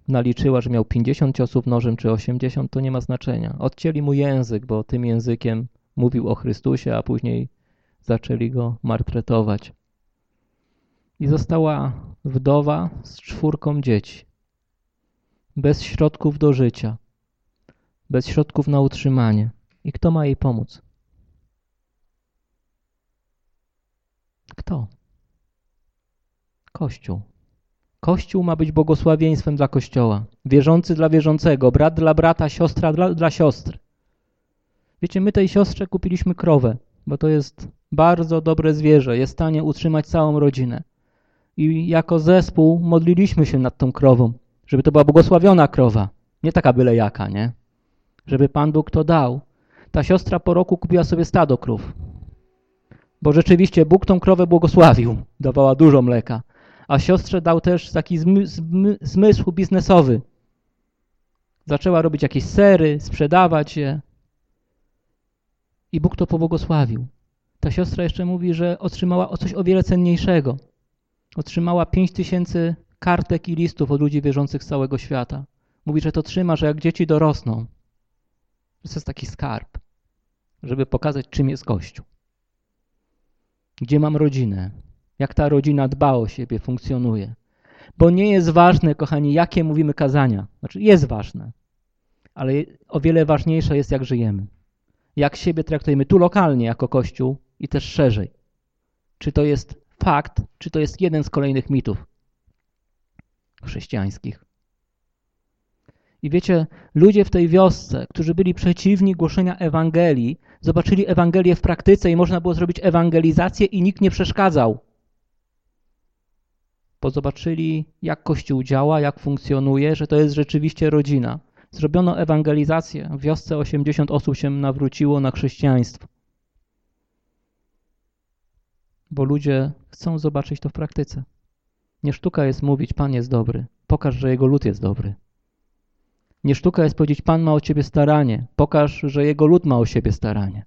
naliczyła, że miał 50 ciosów nożem, czy 80, to nie ma znaczenia. Odcięli mu język, bo tym językiem mówił o Chrystusie, a później zaczęli go martretować. I została wdowa z czwórką dzieci, bez środków do życia, bez środków na utrzymanie. I kto ma jej pomóc? Kto? Kościół. Kościół ma być błogosławieństwem dla Kościoła. Wierzący dla wierzącego, brat dla brata, siostra dla, dla siostry. Wiecie, my tej siostrze kupiliśmy krowę, bo to jest bardzo dobre zwierzę, jest w stanie utrzymać całą rodzinę. I jako zespół modliliśmy się nad tą krową, żeby to była błogosławiona krowa, nie taka byle jaka, nie? Żeby Pan Bóg to dał. Ta siostra po roku kupiła sobie stado krów, bo rzeczywiście Bóg tą krowę błogosławił, dawała dużo mleka, a siostrze dał też taki zmysł biznesowy. Zaczęła robić jakieś sery, sprzedawać je i Bóg to pobłogosławił. Ta siostra jeszcze mówi, że otrzymała coś o wiele cenniejszego. Otrzymała pięć tysięcy kartek i listów od ludzi wierzących z całego świata. Mówi, że to trzyma, że jak dzieci dorosną, to jest taki skarb, żeby pokazać, czym jest Kościół. Gdzie mam rodzinę, jak ta rodzina dba o siebie, funkcjonuje. Bo nie jest ważne, kochani, jakie mówimy kazania. Znaczy jest ważne, ale o wiele ważniejsze jest, jak żyjemy. Jak siebie traktujemy tu lokalnie jako Kościół i też szerzej. Czy to jest fakt, czy to jest jeden z kolejnych mitów chrześcijańskich. I wiecie, ludzie w tej wiosce, którzy byli przeciwni głoszenia Ewangelii, zobaczyli Ewangelię w praktyce i można było zrobić ewangelizację i nikt nie przeszkadzał. Bo zobaczyli, jak Kościół działa, jak funkcjonuje, że to jest rzeczywiście rodzina. Zrobiono ewangelizację. W wiosce 80 osób się nawróciło na chrześcijaństwo. Bo ludzie chcą zobaczyć to w praktyce. Nie sztuka jest mówić, Pan jest dobry. Pokaż, że Jego lud jest dobry. Nie sztuka jest powiedzieć, Pan ma o ciebie staranie. Pokaż, że Jego lud ma o siebie staranie.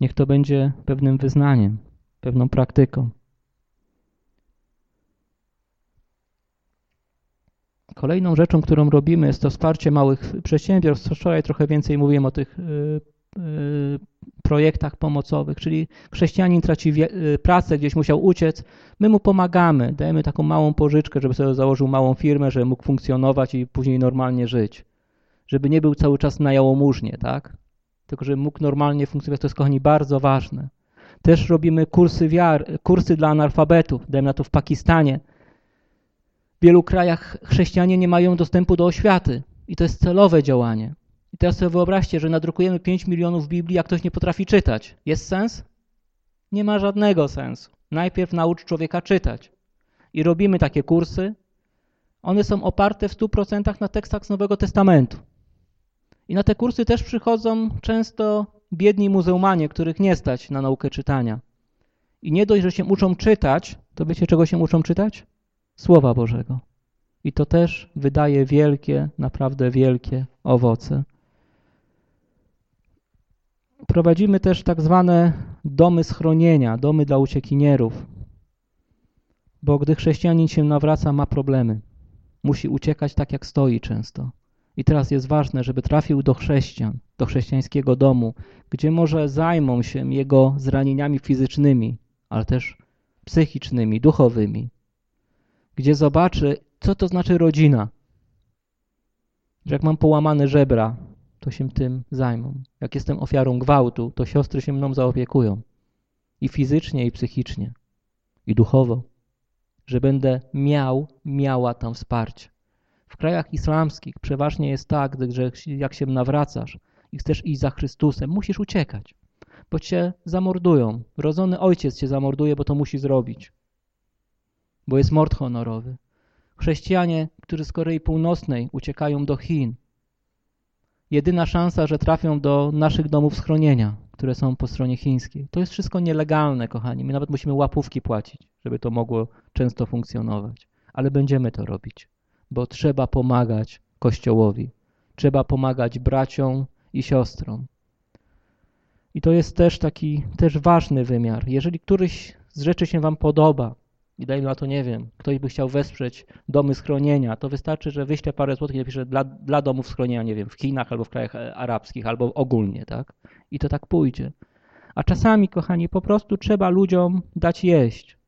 Niech to będzie pewnym wyznaniem, pewną praktyką. Kolejną rzeczą, którą robimy jest to wsparcie małych przedsiębiorstw. Wczoraj trochę więcej mówiłem o tych y, projektach pomocowych, czyli chrześcijanin traci y, pracę, gdzieś musiał uciec, my mu pomagamy, dajemy taką małą pożyczkę, żeby sobie założył małą firmę, żeby mógł funkcjonować i później normalnie żyć. Żeby nie był cały czas na jałmużnie, tak? Tylko żeby mógł normalnie funkcjonować, to jest, kochani, bardzo ważne. Też robimy kursy wiar, kursy dla analfabetów, dajemy na to w Pakistanie. W wielu krajach chrześcijanie nie mają dostępu do oświaty i to jest celowe działanie. I teraz sobie wyobraźcie, że nadrukujemy 5 milionów Biblii, a ktoś nie potrafi czytać. Jest sens? Nie ma żadnego sensu. Najpierw naucz człowieka czytać. I robimy takie kursy. One są oparte w 100% na tekstach z Nowego Testamentu. I na te kursy też przychodzą często biedni muzeumanie, których nie stać na naukę czytania. I nie dość, że się uczą czytać, to wiecie czego się uczą czytać? Słowa Bożego. I to też wydaje wielkie, naprawdę wielkie owoce. Prowadzimy też tak zwane domy schronienia, domy dla uciekinierów, bo gdy chrześcijanin się nawraca, ma problemy. Musi uciekać tak, jak stoi często. I teraz jest ważne, żeby trafił do chrześcijan, do chrześcijańskiego domu, gdzie może zajmą się jego zranieniami fizycznymi, ale też psychicznymi, duchowymi, gdzie zobaczy, co to znaczy rodzina. Że jak mam połamane żebra, to się tym zajmą. Jak jestem ofiarą gwałtu, to siostry się mną zaopiekują. I fizycznie, i psychicznie, i duchowo. Że będę miał, miała tam wsparcie. W krajach islamskich przeważnie jest tak, że jak się nawracasz i chcesz iść za Chrystusem, musisz uciekać, bo cię zamordują. Rodzony ojciec cię zamorduje, bo to musi zrobić, bo jest mord honorowy. Chrześcijanie, którzy z Korei Północnej uciekają do Chin, jedyna szansa, że trafią do naszych domów schronienia, które są po stronie chińskiej. To jest wszystko nielegalne, kochani. My nawet musimy łapówki płacić, żeby to mogło często funkcjonować. Ale będziemy to robić, bo trzeba pomagać Kościołowi. Trzeba pomagać braciom i siostrom. I to jest też taki też ważny wymiar. Jeżeli któryś z rzeczy się wam podoba, i dajmy na to, nie wiem, ktoś by chciał wesprzeć domy schronienia, to wystarczy, że wyśle parę złotych i napisze dla, dla domów schronienia, nie wiem, w Chinach albo w krajach e, arabskich, albo ogólnie, tak? I to tak pójdzie. A czasami, kochani, po prostu trzeba ludziom dać jeść.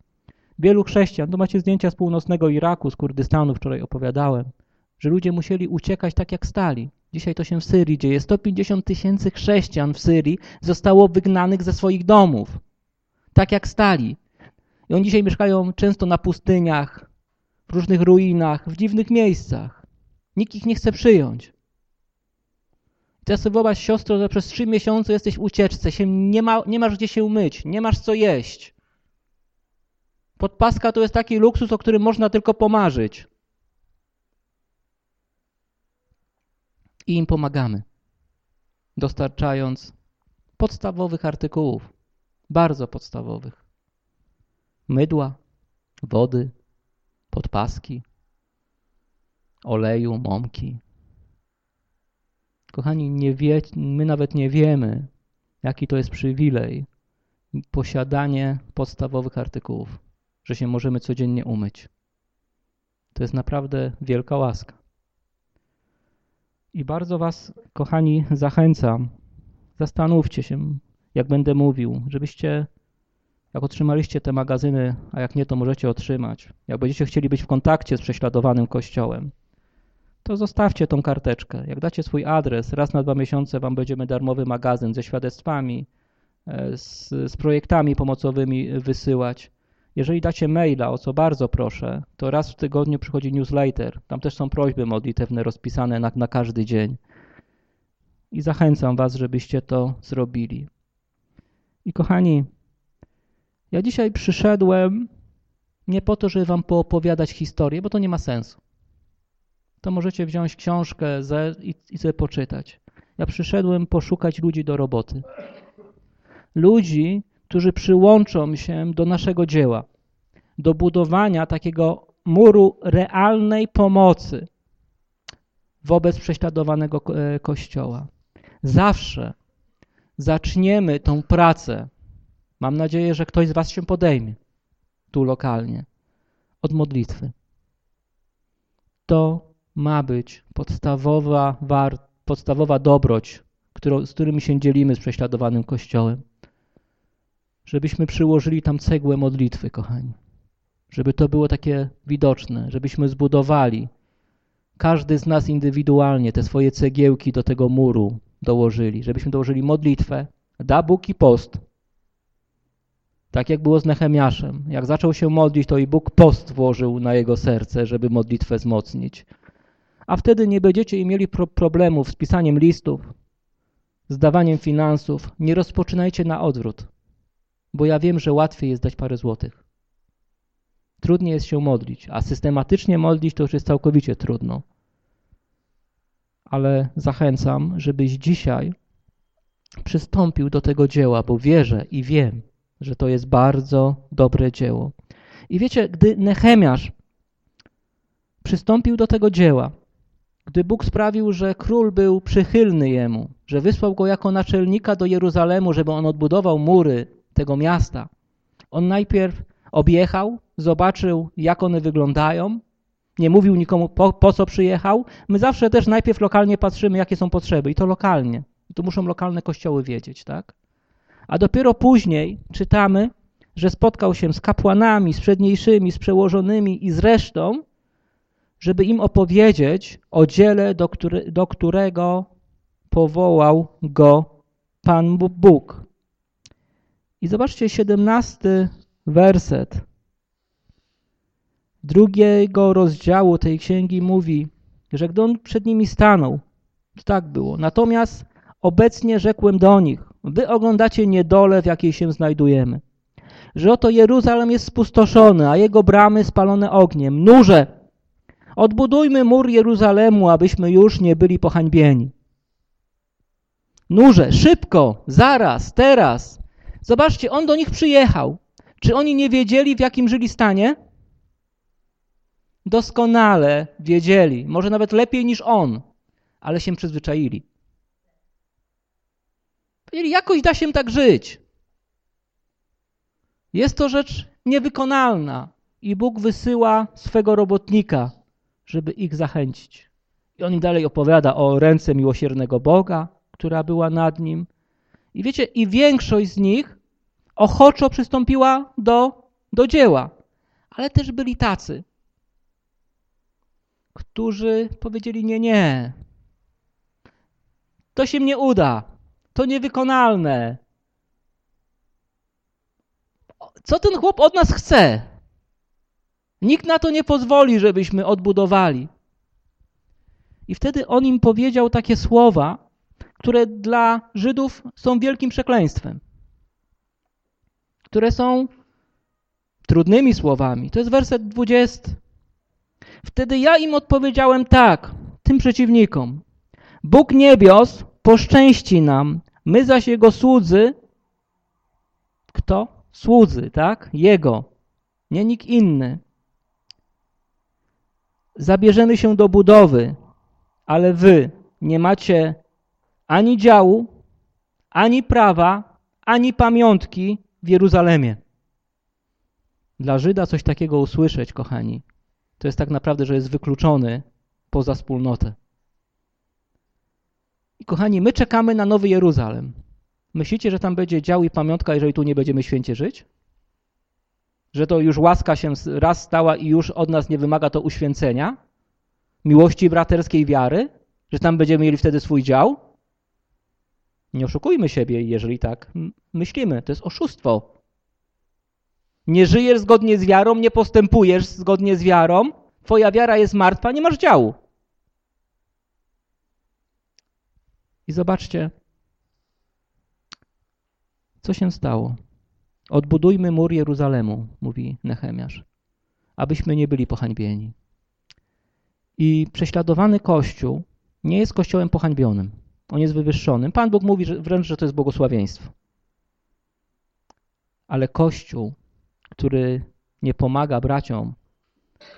Wielu chrześcijan, to macie zdjęcia z północnego Iraku, z Kurdystanu, wczoraj opowiadałem, że ludzie musieli uciekać tak jak stali. Dzisiaj to się w Syrii dzieje. 150 tysięcy chrześcijan w Syrii zostało wygnanych ze swoich domów. Tak jak stali. I oni dzisiaj mieszkają często na pustyniach, w różnych ruinach, w dziwnych miejscach. Nikt ich nie chce przyjąć. Teraz sobie wyobraź, siostro, że przez trzy miesiące jesteś w ucieczce, się nie, ma, nie masz gdzie się umyć, nie masz co jeść. Podpaska to jest taki luksus, o którym można tylko pomarzyć. I im pomagamy, dostarczając podstawowych artykułów, bardzo podstawowych mydła, wody, podpaski, oleju, mąki. Kochani, nie wie, my nawet nie wiemy, jaki to jest przywilej posiadanie podstawowych artykułów, że się możemy codziennie umyć. To jest naprawdę wielka łaska. I bardzo Was, kochani, zachęcam, zastanówcie się, jak będę mówił, żebyście jak otrzymaliście te magazyny, a jak nie, to możecie otrzymać. Jak będziecie chcieli być w kontakcie z prześladowanym kościołem, to zostawcie tą karteczkę. Jak dacie swój adres, raz na dwa miesiące wam będziemy darmowy magazyn ze świadectwami, e, z, z projektami pomocowymi wysyłać. Jeżeli dacie maila, o co bardzo proszę, to raz w tygodniu przychodzi newsletter. Tam też są prośby modlitewne rozpisane na, na każdy dzień. I zachęcam was, żebyście to zrobili. I kochani, ja dzisiaj przyszedłem nie po to, żeby wam poopowiadać historię, bo to nie ma sensu. To możecie wziąć książkę i, i sobie poczytać. Ja przyszedłem poszukać ludzi do roboty. Ludzi, którzy przyłączą się do naszego dzieła, do budowania takiego muru realnej pomocy wobec prześladowanego e, Kościoła. Zawsze zaczniemy tą pracę Mam nadzieję, że ktoś z Was się podejmie tu lokalnie od modlitwy. To ma być podstawowa, war, podstawowa dobroć, którą, z którymi się dzielimy z prześladowanym Kościołem. Żebyśmy przyłożyli tam cegłę modlitwy, kochani. Żeby to było takie widoczne, żebyśmy zbudowali każdy z nas indywidualnie te swoje cegiełki do tego muru dołożyli, żebyśmy dołożyli modlitwę, da Bóg i post, tak jak było z Nehemiaszem. Jak zaczął się modlić, to i Bóg post włożył na jego serce, żeby modlitwę wzmocnić. A wtedy nie będziecie mieli pro problemów z pisaniem listów, z dawaniem finansów. Nie rozpoczynajcie na odwrót, bo ja wiem, że łatwiej jest dać parę złotych. Trudniej jest się modlić, a systematycznie modlić to już jest całkowicie trudno. Ale zachęcam, żebyś dzisiaj przystąpił do tego dzieła, bo wierzę i wiem, że to jest bardzo dobre dzieło. I wiecie, gdy Nehemiasz przystąpił do tego dzieła, gdy Bóg sprawił, że król był przychylny jemu, że wysłał go jako naczelnika do Jeruzalemu, żeby on odbudował mury tego miasta, on najpierw objechał, zobaczył, jak one wyglądają, nie mówił nikomu, po, po co przyjechał. My zawsze też najpierw lokalnie patrzymy, jakie są potrzeby i to lokalnie. I to muszą lokalne kościoły wiedzieć, tak? A dopiero później czytamy, że spotkał się z kapłanami, z przedniejszymi, z przełożonymi i z resztą, żeby im opowiedzieć o dziele, do, który, do którego powołał go Pan Bóg. I zobaczcie, 17 werset drugiego rozdziału tej księgi mówi, że gdy on przed nimi stanął, to tak było. Natomiast obecnie rzekłem do nich, Wy oglądacie niedolę, w jakiej się znajdujemy. Że oto Jeruzalem jest spustoszony, a jego bramy spalone ogniem. Nurze, odbudujmy mur Jeruzalemu, abyśmy już nie byli pohańbieni. Nurze, szybko, zaraz, teraz. Zobaczcie, on do nich przyjechał. Czy oni nie wiedzieli, w jakim żyli stanie? Doskonale wiedzieli, może nawet lepiej niż on, ale się przyzwyczaili. Powiedzieli, jakoś da się tak żyć. Jest to rzecz niewykonalna. I Bóg wysyła swego robotnika, żeby ich zachęcić. I on im dalej opowiada o ręce miłosiernego Boga, która była nad nim. I wiecie, i większość z nich ochoczo przystąpiła do, do dzieła. Ale też byli tacy, którzy powiedzieli nie, nie. To się nie uda. To niewykonalne. Co ten chłop od nas chce? Nikt na to nie pozwoli, żebyśmy odbudowali. I wtedy on im powiedział takie słowa, które dla Żydów są wielkim przekleństwem, które są trudnymi słowami. To jest werset 20. Wtedy ja im odpowiedziałem tak, tym przeciwnikom. Bóg niebios poszczęści nam, my zaś Jego słudzy. Kto? Słudzy, tak? Jego, nie nikt inny. Zabierzemy się do budowy, ale wy nie macie ani działu, ani prawa, ani pamiątki w Jeruzalemie. Dla Żyda coś takiego usłyszeć, kochani, to jest tak naprawdę, że jest wykluczony poza wspólnotę. I kochani, my czekamy na Nowy Jeruzalem. Myślicie, że tam będzie dział i pamiątka, jeżeli tu nie będziemy święcie żyć? Że to już łaska się raz stała i już od nas nie wymaga to uświęcenia? Miłości braterskiej wiary? Że tam będziemy mieli wtedy swój dział? Nie oszukujmy siebie, jeżeli tak myślimy. To jest oszustwo. Nie żyjesz zgodnie z wiarą, nie postępujesz zgodnie z wiarą, twoja wiara jest martwa, nie masz działu. I zobaczcie, co się stało. Odbudujmy mur Jeruzalemu, mówi Nehemiasz, abyśmy nie byli pohańbieni. I prześladowany Kościół nie jest Kościołem pohańbionym. On jest wywyższonym. Pan Bóg mówi wręcz, że to jest błogosławieństwo. Ale Kościół, który nie pomaga braciom,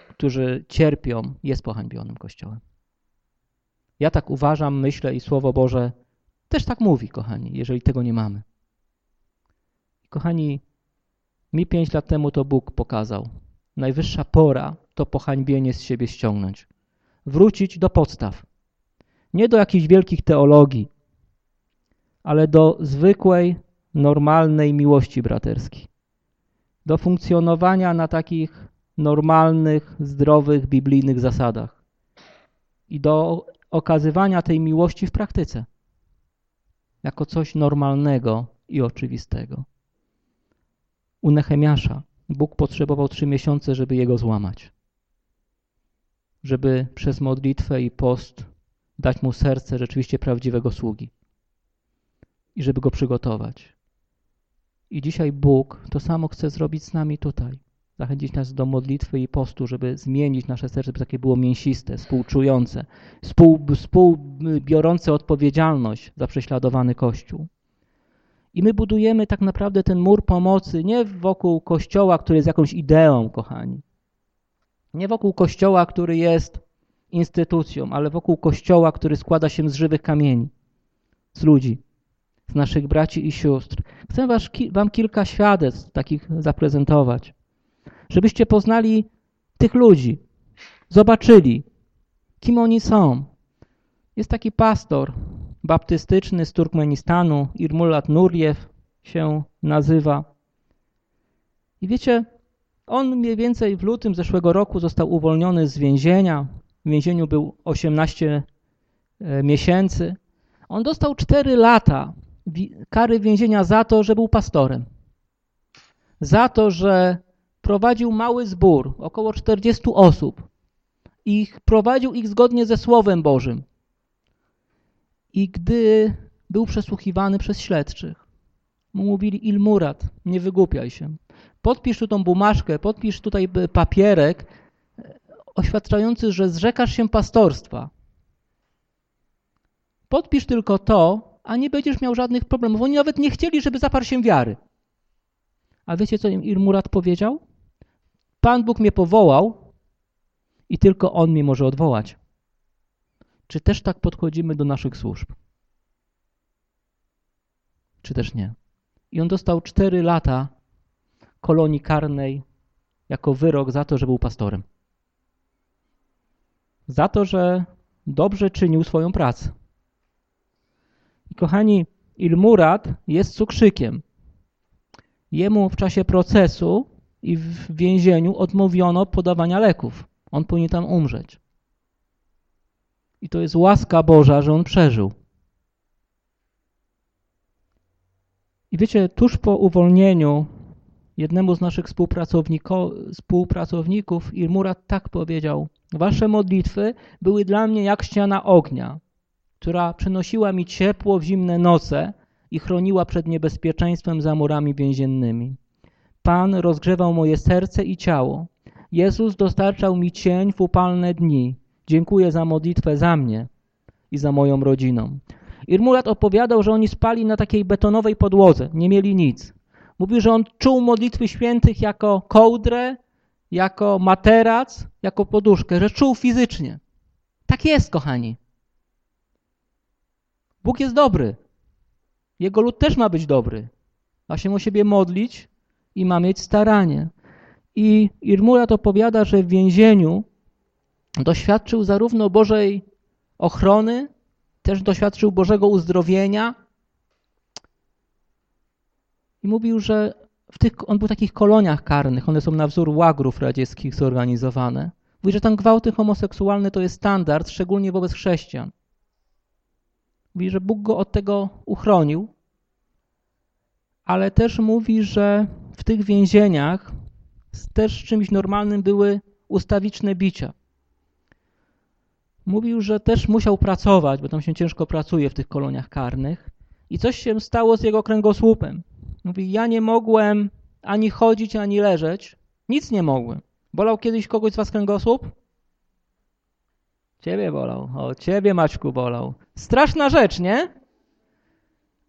którzy cierpią, jest pohańbionym Kościołem. Ja tak uważam, myślę i Słowo Boże też tak mówi, kochani, jeżeli tego nie mamy. Kochani, mi pięć lat temu to Bóg pokazał. Najwyższa pora to pohańbienie z siebie ściągnąć. Wrócić do podstaw. Nie do jakichś wielkich teologii, ale do zwykłej, normalnej miłości braterskiej. Do funkcjonowania na takich normalnych, zdrowych, biblijnych zasadach. I do okazywania tej miłości w praktyce. Jako coś normalnego i oczywistego. U Nehemiasza Bóg potrzebował trzy miesiące, żeby jego złamać. Żeby przez modlitwę i post dać mu serce rzeczywiście prawdziwego sługi. I żeby go przygotować. I dzisiaj Bóg to samo chce zrobić z nami tutaj. Zachęcić nas do modlitwy i postu, żeby zmienić nasze serce, żeby takie było mięsiste, współczujące, współ, współbiorące odpowiedzialność za prześladowany Kościół. I my budujemy tak naprawdę ten mur pomocy nie wokół kościoła, który jest jakąś ideą, kochani. Nie wokół kościoła, który jest instytucją, ale wokół kościoła, który składa się z żywych kamieni, z ludzi, z naszych braci i sióstr. Chcę wam kilka świadectw takich zaprezentować, żebyście poznali tych ludzi, zobaczyli, kim oni są. Jest taki pastor, baptystyczny z Turkmenistanu, Irmulat Nurjew się nazywa. I wiecie, on mniej więcej w lutym zeszłego roku został uwolniony z więzienia. W więzieniu był 18 e, miesięcy. On dostał 4 lata kary więzienia za to, że był pastorem. Za to, że prowadził mały zbór, około 40 osób. I prowadził ich zgodnie ze Słowem Bożym. I gdy był przesłuchiwany przez śledczych, mu mówili Ilmurat, nie wygłupiaj się. Podpisz tu tą bumaszkę, podpisz tutaj papierek oświadczający, że zrzekasz się pastorstwa. Podpisz tylko to, a nie będziesz miał żadnych problemów. Oni nawet nie chcieli, żeby zaparł się wiary. A wiecie, co im Ilmurat powiedział? Pan Bóg mnie powołał i tylko On mnie może odwołać. Czy też tak podchodzimy do naszych służb? Czy też nie? I on dostał cztery lata kolonii karnej jako wyrok za to, że był pastorem. Za to, że dobrze czynił swoją pracę. I kochani, Ilmurat jest cukrzykiem. Jemu w czasie procesu i w więzieniu odmówiono podawania leków. On powinien tam umrzeć. I to jest łaska Boża, że on przeżył. I wiecie, tuż po uwolnieniu jednemu z naszych współpracowników Ilmurat tak powiedział: Wasze modlitwy były dla mnie jak ściana ognia, która przynosiła mi ciepło w zimne noce i chroniła przed niebezpieczeństwem za murami więziennymi. Pan rozgrzewał moje serce i ciało. Jezus dostarczał mi cień w upalne dni. Dziękuję za modlitwę za mnie i za moją rodziną. Irmulat opowiadał, że oni spali na takiej betonowej podłodze, nie mieli nic. Mówił, że on czuł modlitwy świętych jako kołdrę, jako materac, jako poduszkę, że czuł fizycznie. Tak jest, kochani. Bóg jest dobry. Jego lud też ma być dobry. Ma się o siebie modlić i ma mieć staranie. I Irmulat opowiada, że w więzieniu doświadczył zarówno Bożej ochrony, też doświadczył Bożego uzdrowienia. I mówił, że w tych, on był w takich koloniach karnych, one są na wzór łagrów radzieckich zorganizowane. Mówi, że tam gwałty homoseksualne to jest standard, szczególnie wobec chrześcijan. Mówi, że Bóg go od tego uchronił, ale też mówi, że w tych więzieniach też czymś normalnym były ustawiczne bicia. Mówił, że też musiał pracować, bo tam się ciężko pracuje w tych koloniach karnych i coś się stało z jego kręgosłupem. Mówi, ja nie mogłem ani chodzić, ani leżeć. Nic nie mogłem. Bolał kiedyś kogoś z was kręgosłup? Ciebie bolał. O, ciebie Maćku bolał. Straszna rzecz, nie?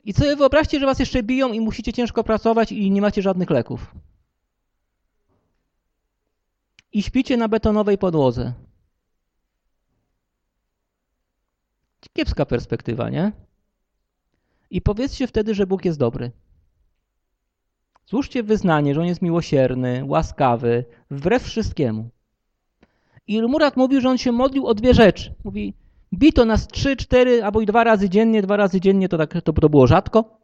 I sobie wyobraźcie, że was jeszcze biją i musicie ciężko pracować i nie macie żadnych leków. I śpicie na betonowej podłodze. Kiepska perspektywa, nie? I powiedzcie wtedy, że Bóg jest dobry. Złóżcie wyznanie, że On jest miłosierny, łaskawy, wbrew wszystkiemu. I Murat mówił, że on się modlił o dwie rzeczy. Mówi, bito nas trzy, cztery albo i dwa razy dziennie, dwa razy dziennie to, tak, to, to było rzadko.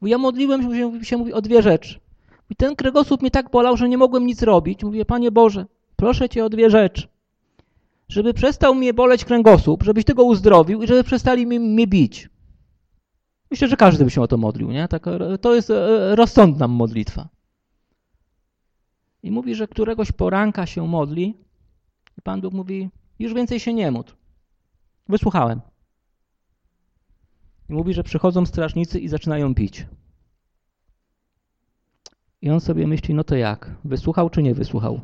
Mówi, ja modliłem się, się mówi, o dwie rzeczy. I ten kręgosłup mnie tak bolał, że nie mogłem nic robić. Mówię, Panie Boże, proszę Cię o dwie rzeczy. Żeby przestał mnie boleć kręgosłup, żebyś tego uzdrowił i żeby przestali mnie, mnie bić. Myślę, że każdy by się o to modlił, nie? Tak, to jest e, rozsądna modlitwa. I mówi, że któregoś poranka się modli i Pan Bóg mówi, już więcej się nie módl. Wysłuchałem. I mówi, że przychodzą strażnicy i zaczynają bić. I on sobie myśli, no to jak? Wysłuchał czy nie wysłuchał?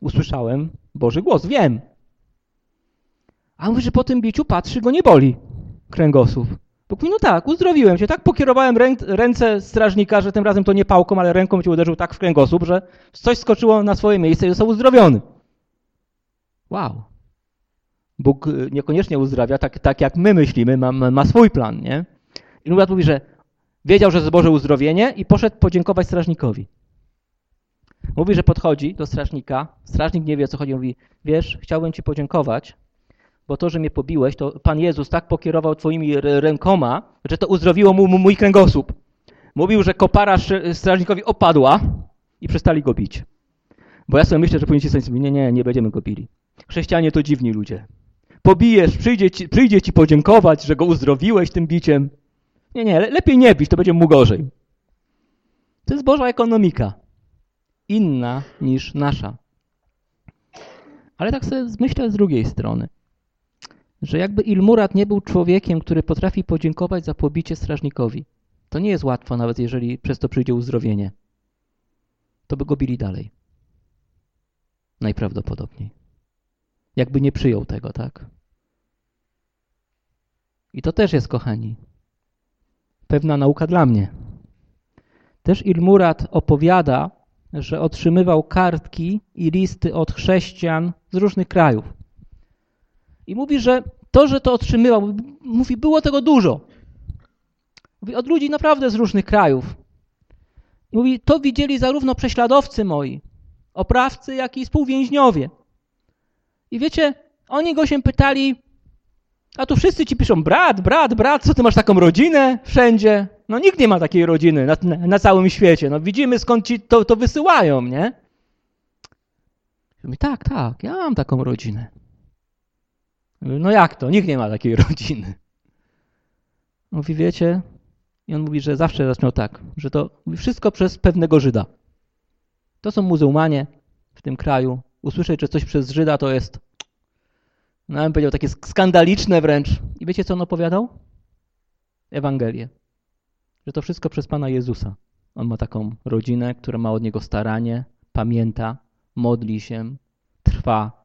Usłyszałem Boży głos, wiem. A mówi, że po tym biciu patrzy, go nie boli kręgosłup. Bo mówi, no tak, uzdrowiłem się, tak pokierowałem rę, ręce strażnika, że tym razem to nie pałką, ale ręką cię uderzył tak w kręgosłup, że coś skoczyło na swoje miejsce i został uzdrowiony. Wow. Bóg y, niekoniecznie uzdrawia tak, tak jak my myślimy, ma, ma swój plan, nie? I Nurat mówi, że wiedział, że to Boże uzdrowienie i poszedł podziękować strażnikowi. Mówi, że podchodzi do strażnika, strażnik nie wie o co chodzi, mówi, wiesz, chciałbym ci podziękować, bo to, że mnie pobiłeś, to Pan Jezus tak pokierował twoimi rękoma, że to uzdrowiło mu mój kręgosłup. Mówił, że kopara strażnikowi opadła i przestali go bić. Bo ja sobie myślę, że powinniście sobie nie, nie, nie będziemy go bili. Chrześcijanie to dziwni ludzie. Pobijesz, przyjdzie ci, przyjdzie ci podziękować, że go uzdrowiłeś tym biciem. Nie, nie, lepiej nie bić, to będzie mu gorzej. To jest Boża ekonomika. Inna niż nasza. Ale tak sobie myślę z drugiej strony że jakby Ilmurat nie był człowiekiem, który potrafi podziękować za pobicie strażnikowi. To nie jest łatwo, nawet jeżeli przez to przyjdzie uzdrowienie. To by go bili dalej. Najprawdopodobniej. Jakby nie przyjął tego, tak? I to też jest, kochani, pewna nauka dla mnie. Też Ilmurat opowiada, że otrzymywał kartki i listy od chrześcijan z różnych krajów. I mówi, że to, że to otrzymywał, mówi, było tego dużo. Mówi, od ludzi naprawdę z różnych krajów. Mówi, to widzieli zarówno prześladowcy moi, oprawcy, jak i współwięźniowie. I wiecie, oni go się pytali, a tu wszyscy ci piszą, brat, brat, brat, co ty masz taką rodzinę wszędzie? No nikt nie ma takiej rodziny na, na, na całym świecie. No widzimy skąd ci to, to wysyłają, nie? Mówi, tak, tak, ja mam taką rodzinę. No jak to? Nikt nie ma takiej rodziny. Mówi, wiecie, i on mówi, że zawsze zaczął tak, że to wszystko przez pewnego Żyda. To są muzułmanie w tym kraju. Usłyszeć, że coś przez Żyda to jest, no bym powiedział, takie skandaliczne wręcz. I wiecie, co on opowiadał? Ewangelię. Że to wszystko przez Pana Jezusa. On ma taką rodzinę, która ma od Niego staranie, pamięta, modli się, trwa,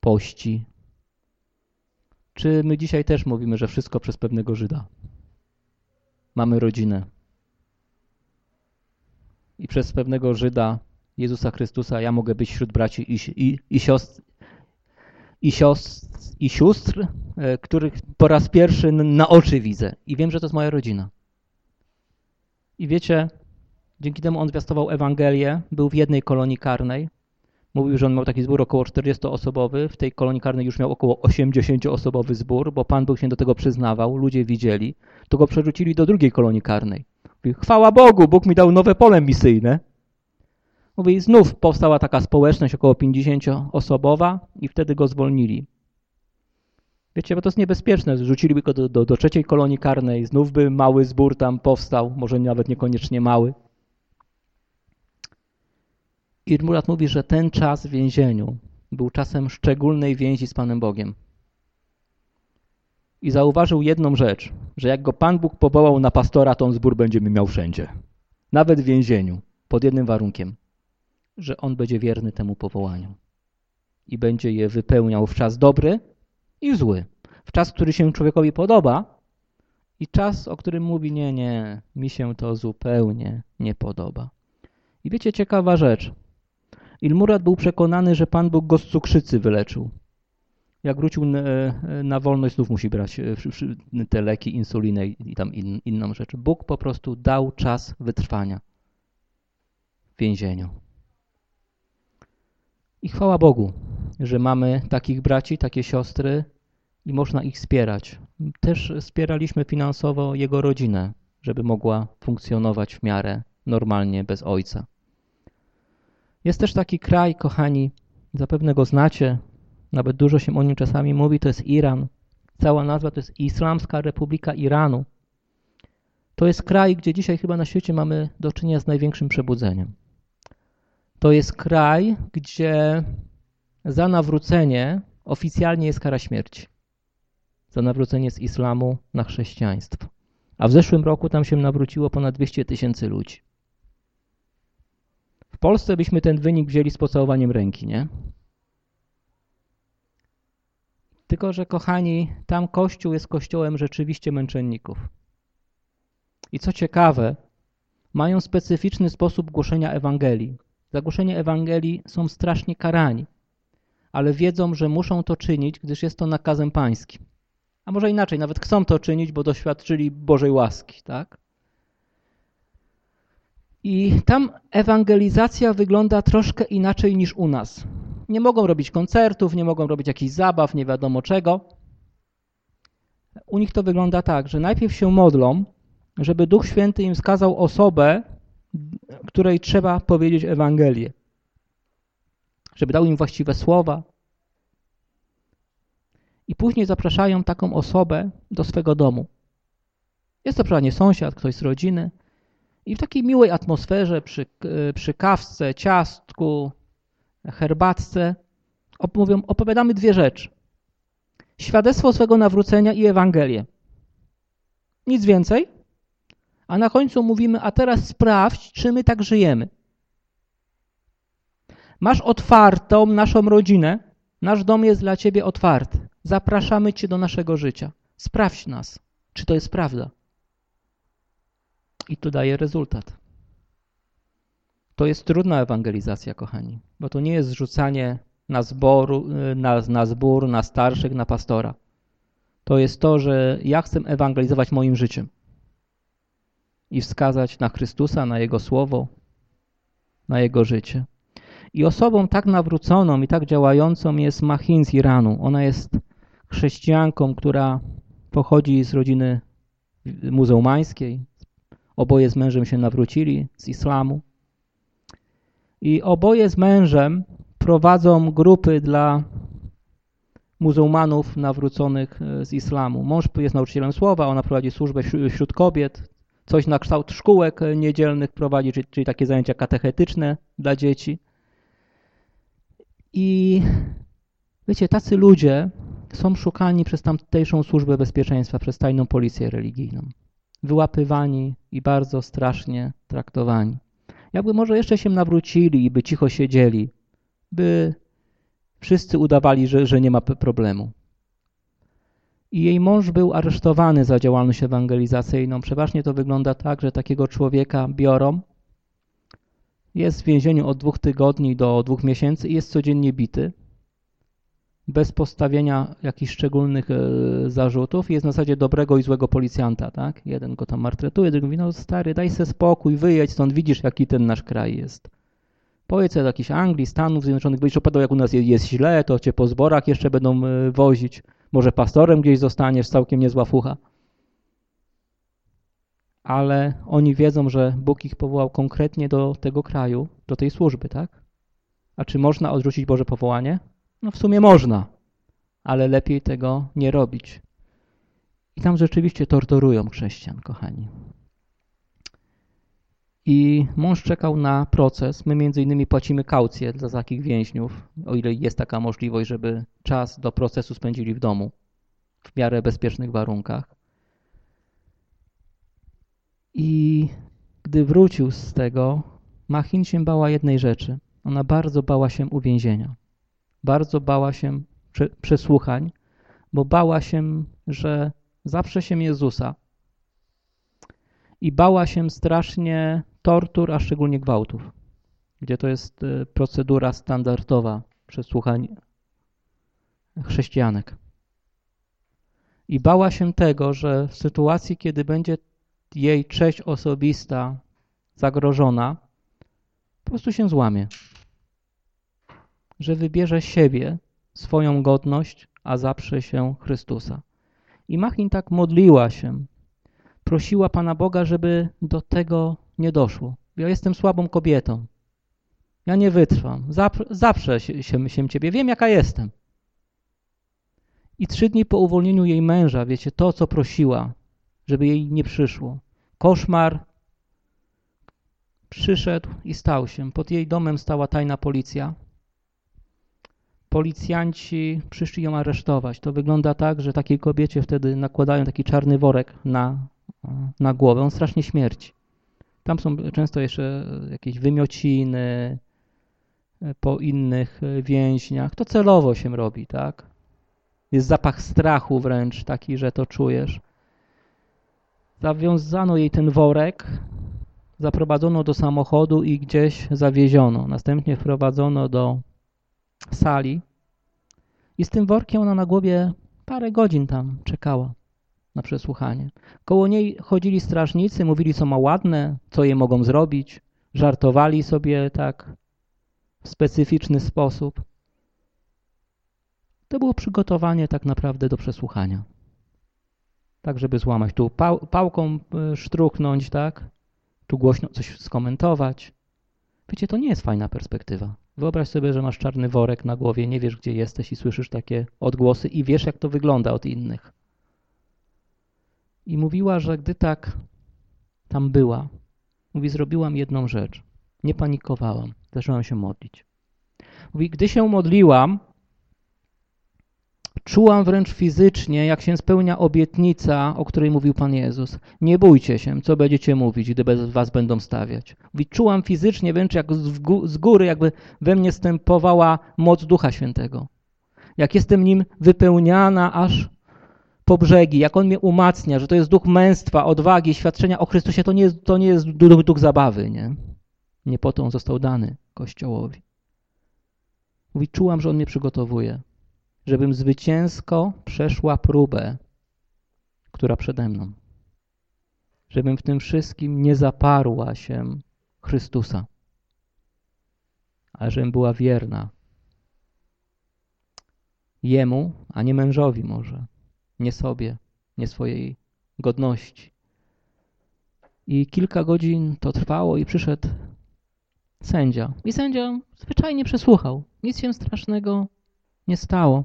pości. Czy my dzisiaj też mówimy, że wszystko przez pewnego Żyda? Mamy rodzinę. I przez pewnego Żyda, Jezusa Chrystusa, ja mogę być wśród braci i, i, i siostr, i siostr, i sióstr, e, których po raz pierwszy na oczy widzę. I wiem, że to jest moja rodzina. I wiecie, dzięki temu on zwiastował Ewangelię, był w jednej kolonii karnej. Mówił, że on miał taki zbór około 40-osobowy. W tej kolonii karnej już miał około 80-osobowy zbór, bo Pan Bóg się do tego przyznawał, ludzie widzieli. To go przerzucili do drugiej kolonii karnej. Chwała Bogu, Bóg mi dał nowe pole misyjne. Mówi, znów powstała taka społeczność około 50-osobowa i wtedy go zwolnili. Wiecie, bo to jest niebezpieczne. Zrzuciliby go do, do, do trzeciej kolonii karnej, znów by mały zbór tam powstał, może nawet niekoniecznie mały. Irmurat mówi, że ten czas w więzieniu był czasem szczególnej więzi z Panem Bogiem. I zauważył jedną rzecz, że jak go Pan Bóg powołał na pastora, to on zbór będzie miał wszędzie. Nawet w więzieniu, pod jednym warunkiem, że on będzie wierny temu powołaniu i będzie je wypełniał w czas dobry i zły. W czas, który się człowiekowi podoba i czas, o którym mówi, nie, nie, mi się to zupełnie nie podoba. I wiecie, ciekawa rzecz. Ilmurat był przekonany, że Pan Bóg go z cukrzycy wyleczył. Jak wrócił na wolność, znów musi brać e, te leki, insulinę i tam in, inną rzecz. Bóg po prostu dał czas wytrwania w więzieniu. I chwała Bogu, że mamy takich braci, takie siostry i można ich wspierać. Też wspieraliśmy finansowo jego rodzinę, żeby mogła funkcjonować w miarę normalnie bez ojca. Jest też taki kraj, kochani, zapewne go znacie, nawet dużo się o nim czasami mówi, to jest Iran. Cała nazwa to jest Islamska Republika Iranu. To jest kraj, gdzie dzisiaj chyba na świecie mamy do czynienia z największym przebudzeniem. To jest kraj, gdzie za nawrócenie oficjalnie jest kara śmierci. Za nawrócenie z islamu na chrześcijaństwo. A w zeszłym roku tam się nawróciło ponad 200 tysięcy ludzi. W Polsce byśmy ten wynik wzięli z pocałowaniem ręki, nie? Tylko, że kochani, tam Kościół jest kościołem rzeczywiście męczenników. I co ciekawe, mają specyficzny sposób głoszenia Ewangelii. Za głoszenie Ewangelii są strasznie karani, ale wiedzą, że muszą to czynić, gdyż jest to nakazem pańskim. A może inaczej, nawet chcą to czynić, bo doświadczyli Bożej łaski, tak? I tam ewangelizacja wygląda troszkę inaczej niż u nas. Nie mogą robić koncertów, nie mogą robić jakichś zabaw, nie wiadomo czego. U nich to wygląda tak, że najpierw się modlą, żeby Duch Święty im wskazał osobę, której trzeba powiedzieć Ewangelię. Żeby dał im właściwe słowa. I później zapraszają taką osobę do swego domu. Jest to przynajmniej sąsiad, ktoś z rodziny. I w takiej miłej atmosferze, przy, przy kawce, ciastku, herbatce, opowiadamy dwie rzeczy. Świadectwo swego nawrócenia i Ewangelię. Nic więcej. A na końcu mówimy, a teraz sprawdź, czy my tak żyjemy. Masz otwartą naszą rodzinę, nasz dom jest dla ciebie otwarty. Zapraszamy cię do naszego życia. Sprawdź nas, czy to jest prawda. I to daje rezultat. To jest trudna ewangelizacja, kochani, bo to nie jest zrzucanie na, zboru, na, na zbór, na starszych, na pastora. To jest to, że ja chcę ewangelizować moim życiem. I wskazać na Chrystusa, na Jego Słowo, na Jego życie. I osobą tak nawróconą i tak działającą jest Mahin z Iranu. Ona jest chrześcijanką, która pochodzi z rodziny muzułmańskiej. Oboje z mężem się nawrócili z islamu. I oboje z mężem prowadzą grupy dla muzułmanów nawróconych e, z islamu. Mąż jest nauczycielem słowa, ona prowadzi służbę wśród kobiet, coś na kształt szkółek niedzielnych prowadzi, czyli, czyli takie zajęcia katechetyczne dla dzieci. I wiecie, tacy ludzie są szukani przez tamtejszą służbę bezpieczeństwa, przez tajną policję religijną. Wyłapywani i bardzo strasznie traktowani. Jakby może jeszcze się nawrócili i by cicho siedzieli, by wszyscy udawali, że, że nie ma problemu. I jej mąż był aresztowany za działalność ewangelizacyjną. Przeważnie to wygląda tak, że takiego człowieka biorą, jest w więzieniu od dwóch tygodni do dwóch miesięcy i jest codziennie bity bez postawienia jakichś szczególnych e, zarzutów. Jest na zasadzie dobrego i złego policjanta, tak? Jeden go tam martretuje, drugi mówi, no stary, daj sobie spokój, wyjedź stąd, widzisz jaki ten nasz kraj jest. Pojedź do jakiejś Anglii, Stanów Zjednoczonych, będziesz opowiadał jak u nas jest źle, to cię po zborach jeszcze będą e, wozić. Może pastorem gdzieś zostaniesz, całkiem niezła fucha. Ale oni wiedzą, że Bóg ich powołał konkretnie do tego kraju, do tej służby, tak? A czy można odrzucić Boże powołanie? No w sumie można, ale lepiej tego nie robić. I tam rzeczywiście torturują chrześcijan, kochani. I mąż czekał na proces. My między innymi płacimy kaucję dla takich więźniów, o ile jest taka możliwość, żeby czas do procesu spędzili w domu w miarę bezpiecznych warunkach. I gdy wrócił z tego, Machin się bała jednej rzeczy. Ona bardzo bała się uwięzienia. Bardzo bała się przesłuchań, bo bała się, że zawsze się Jezusa i bała się strasznie tortur, a szczególnie gwałtów, gdzie to jest y, procedura standardowa przesłuchań chrześcijanek. I bała się tego, że w sytuacji, kiedy będzie jej cześć osobista zagrożona, po prostu się złamie. Że wybierze siebie, swoją godność, a zaprze się Chrystusa. I Machin tak modliła się, prosiła Pana Boga, żeby do tego nie doszło. Ja jestem słabą kobietą. Ja nie wytrwam. Zaprze się, się, się Ciebie. Wiem, jaka jestem. I trzy dni po uwolnieniu jej męża, wiecie, to, co prosiła, żeby jej nie przyszło. Koszmar przyszedł i stał się. Pod jej domem stała tajna policja. Policjanci przyszli ją aresztować. To wygląda tak, że takiej kobiecie wtedy nakładają taki czarny worek na, na głowę. On strasznie śmierci. Tam są często jeszcze jakieś wymiociny po innych więźniach. To celowo się robi, tak? Jest zapach strachu wręcz taki, że to czujesz. Zawiązano jej ten worek, zaprowadzono do samochodu i gdzieś zawieziono. Następnie wprowadzono do sali i z tym workiem ona na głowie parę godzin tam czekała na przesłuchanie. Koło niej chodzili strażnicy, mówili co ma ładne, co je mogą zrobić, żartowali sobie tak w specyficzny sposób. To było przygotowanie tak naprawdę do przesłuchania. Tak, żeby złamać. Tu pał, pałką e, sztruknąć, tak? Tu głośno coś skomentować. Wiecie, to nie jest fajna perspektywa. Wyobraź sobie, że masz czarny worek na głowie, nie wiesz, gdzie jesteś i słyszysz takie odgłosy i wiesz, jak to wygląda od innych. I mówiła, że gdy tak tam była, mówi, zrobiłam jedną rzecz. Nie panikowałam, zaczęłam się modlić. Mówi, gdy się modliłam, Czułam wręcz fizycznie, jak się spełnia obietnica, o której mówił Pan Jezus. Nie bójcie się, co będziecie mówić, gdy bez was będą stawiać. Mówi, czułam fizycznie wręcz jak z góry, jakby we mnie stępowała moc Ducha Świętego. Jak jestem nim wypełniana aż po brzegi, jak on mnie umacnia, że to jest duch męstwa, odwagi, świadczenia o Chrystusie, to nie jest, to nie jest duch, duch zabawy, nie? Nie po to on został dany Kościołowi. Mówi, czułam, że on mnie przygotowuje żebym zwycięsko przeszła próbę, która przede mną. żebym w tym wszystkim nie zaparła się Chrystusa, ale żebym była wierna Jemu, a nie mężowi może, nie sobie, nie swojej godności. I kilka godzin to trwało i przyszedł sędzia. I sędzia zwyczajnie przesłuchał. Nic się strasznego nie stało.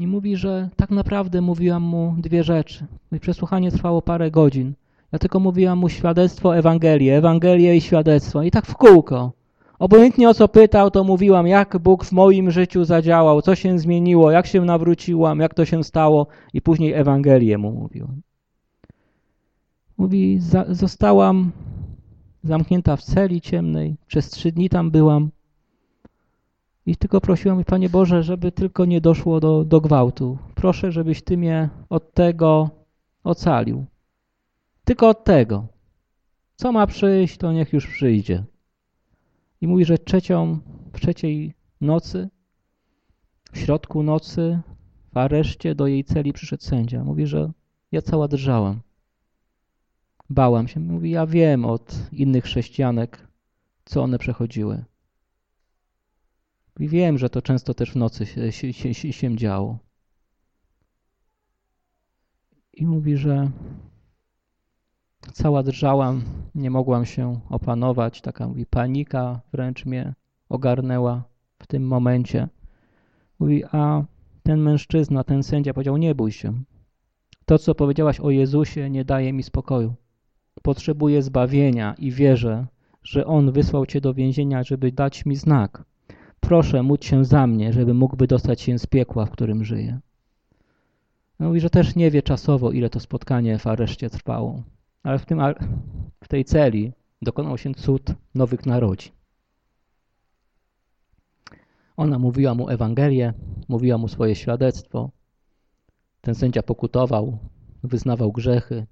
I mówi, że tak naprawdę mówiłam mu dwie rzeczy. I przesłuchanie trwało parę godzin. Ja tylko mówiłam mu świadectwo Ewangelię, Ewangelię i świadectwo. I tak w kółko. Obojętnie o co pytał, to mówiłam, jak Bóg w moim życiu zadziałał, co się zmieniło, jak się nawróciłam, jak to się stało i później Ewangelię mu mówiłam. Mówi, zostałam zamknięta w celi ciemnej, przez trzy dni tam byłam i tylko prosiłam, Panie Boże, żeby tylko nie doszło do, do gwałtu. Proszę, żebyś Ty mnie od tego ocalił. Tylko od tego. Co ma przyjść, to niech już przyjdzie. I mówi, że trzecią, trzeciej nocy, w środku nocy, w areszcie do jej celi przyszedł sędzia. Mówi, że ja cała drżałam. Bałam się. Mówi, ja wiem od innych chrześcijanek, co one przechodziły. I wiem, że to często też w nocy się, się, się, się działo. I mówi, że cała drżałam, nie mogłam się opanować, taka mówi panika wręcz mnie ogarnęła w tym momencie. Mówi, a ten mężczyzna, ten sędzia powiedział, nie bój się. To, co powiedziałaś o Jezusie, nie daje mi spokoju. Potrzebuję zbawienia i wierzę, że On wysłał Cię do więzienia, żeby dać mi znak. Proszę, módl się za mnie, żeby mógł wydostać się z piekła, w którym żyję. Mówi, że też nie wie czasowo, ile to spotkanie w areszcie trwało ale w, tym, w tej celi dokonał się cud nowych narodzin. Ona mówiła mu Ewangelię, mówiła mu swoje świadectwo. Ten sędzia pokutował, wyznawał grzechy,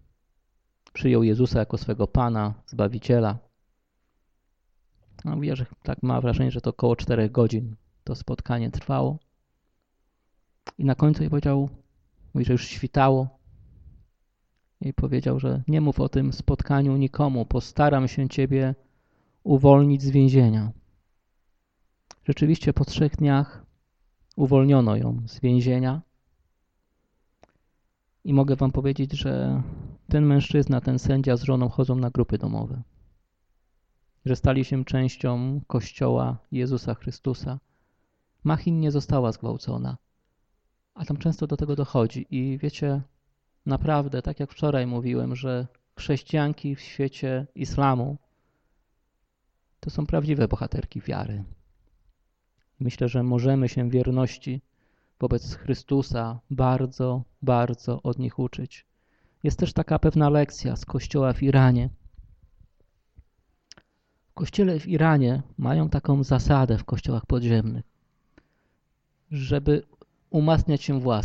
przyjął Jezusa jako swego Pana, Zbawiciela. No, mówię, że tak ma wrażenie, że to około czterech godzin to spotkanie trwało. I na końcu jej powiedział, mówi, że już świtało, i powiedział, że nie mów o tym spotkaniu nikomu, postaram się ciebie uwolnić z więzienia. Rzeczywiście po trzech dniach uwolniono ją z więzienia i mogę wam powiedzieć, że ten mężczyzna, ten sędzia z żoną chodzą na grupy domowe, że stali się częścią Kościoła Jezusa Chrystusa. Machin nie została zgwałcona, a tam często do tego dochodzi i wiecie, Naprawdę, tak jak wczoraj mówiłem, że chrześcijanki w świecie islamu to są prawdziwe bohaterki wiary. Myślę, że możemy się wierności wobec Chrystusa bardzo, bardzo od nich uczyć. Jest też taka pewna lekcja z kościoła w Iranie. Kościele w Iranie mają taką zasadę w kościołach podziemnych, żeby umacniać się w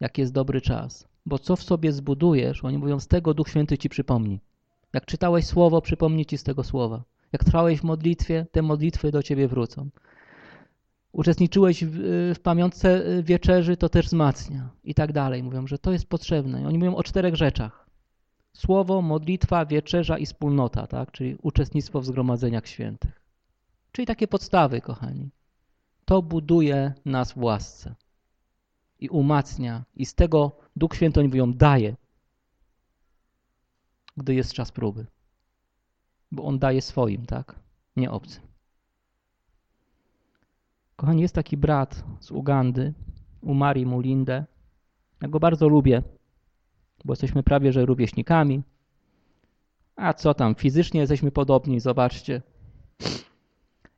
jak jest dobry czas bo co w sobie zbudujesz, oni mówią, z tego Duch Święty ci przypomni. Jak czytałeś słowo, przypomni ci z tego słowa. Jak trwałeś w modlitwie, te modlitwy do ciebie wrócą. Uczestniczyłeś w, w pamiątce wieczerzy, to też wzmacnia i tak dalej. Mówią, że to jest potrzebne. I oni mówią o czterech rzeczach. Słowo, modlitwa, wieczerza i wspólnota, tak? czyli uczestnictwo w zgromadzeniach świętych. Czyli takie podstawy, kochani. To buduje nas w łasce i umacnia i z tego Duch Święty, mówią, daje, gdy jest czas próby. Bo On daje swoim, tak? Nie obcym. Kochani, jest taki brat z Ugandy, Umari Mulinde. Ja go bardzo lubię, bo jesteśmy prawie że rówieśnikami. A co tam, fizycznie jesteśmy podobni, zobaczcie.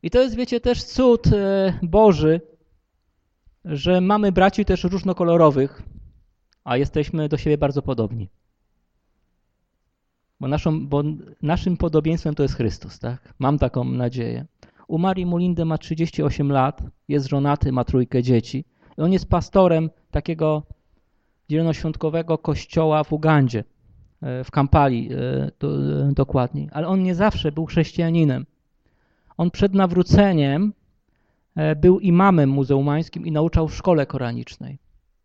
I to jest, wiecie, też cud e, Boży, że mamy braci też różnokolorowych, a jesteśmy do siebie bardzo podobni. Bo, naszą, bo naszym podobieństwem to jest Chrystus, tak? Mam taką nadzieję. U Marii Mulinde ma 38 lat, jest żonaty, ma trójkę dzieci. I on jest pastorem takiego zielonoświątkowego kościoła w Ugandzie, e, w Kampali e, dokładniej. Ale on nie zawsze był chrześcijaninem. On przed nawróceniem e, był imamem muzułmańskim i nauczał w szkole koranicznej.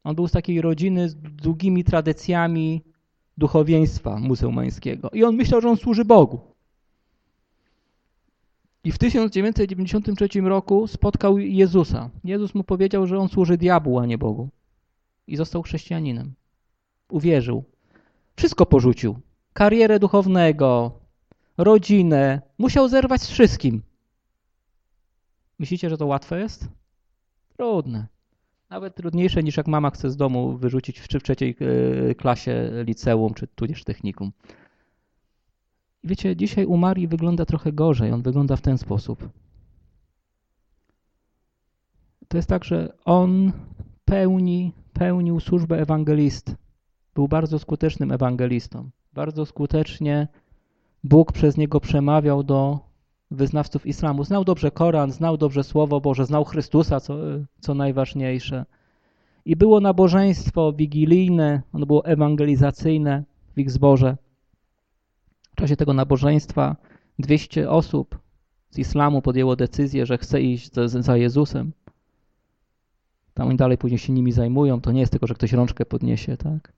On był z takiej rodziny z długimi tradycjami duchowieństwa muzułmańskiego. I on myślał, że on służy Bogu. I w 1993 roku spotkał Jezusa. Jezus mu powiedział, że on służy diabłu, a nie Bogu. I został chrześcijaninem. Uwierzył. Wszystko porzucił. Karierę duchownego, rodzinę. Musiał zerwać z wszystkim. Myślicie, że to łatwe jest? Trudne. Nawet trudniejsze niż jak mama chce z domu wyrzucić w, w trzeciej e, klasie liceum, czy tudzież technikum. Wiecie, dzisiaj u Marii wygląda trochę gorzej. On wygląda w ten sposób. To jest tak, że on pełni, pełnił służbę ewangelisty. Był bardzo skutecznym ewangelistą. Bardzo skutecznie Bóg przez niego przemawiał do wyznawców islamu. Znał dobrze Koran, znał dobrze Słowo Boże, znał Chrystusa, co, co najważniejsze. I było nabożeństwo wigilijne, ono było ewangelizacyjne w ich zborze. W czasie tego nabożeństwa 200 osób z islamu podjęło decyzję, że chce iść za, Jezusem. Tam oni dalej później się nimi zajmują. To nie jest tylko, że ktoś rączkę podniesie, tak?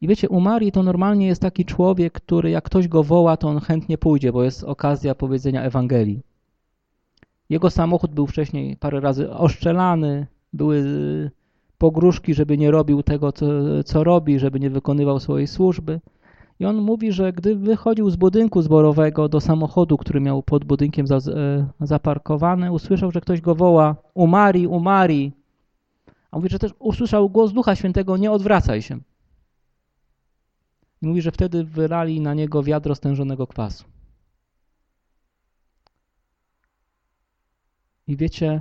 I wiecie, u Marii to normalnie jest taki człowiek, który jak ktoś go woła, to on chętnie pójdzie, bo jest okazja powiedzenia Ewangelii. Jego samochód był wcześniej parę razy oszczelany, były y, pogróżki, żeby nie robił tego, co, co robi, żeby nie wykonywał swojej służby. I on mówi, że gdy wychodził z budynku zborowego do samochodu, który miał pod budynkiem za, e, zaparkowany, usłyszał, że ktoś go woła umari, umari. A mówi, że też usłyszał głos Ducha Świętego, nie odwracaj się. I mówi, że wtedy wylali na niego wiadro stężonego kwasu. I wiecie,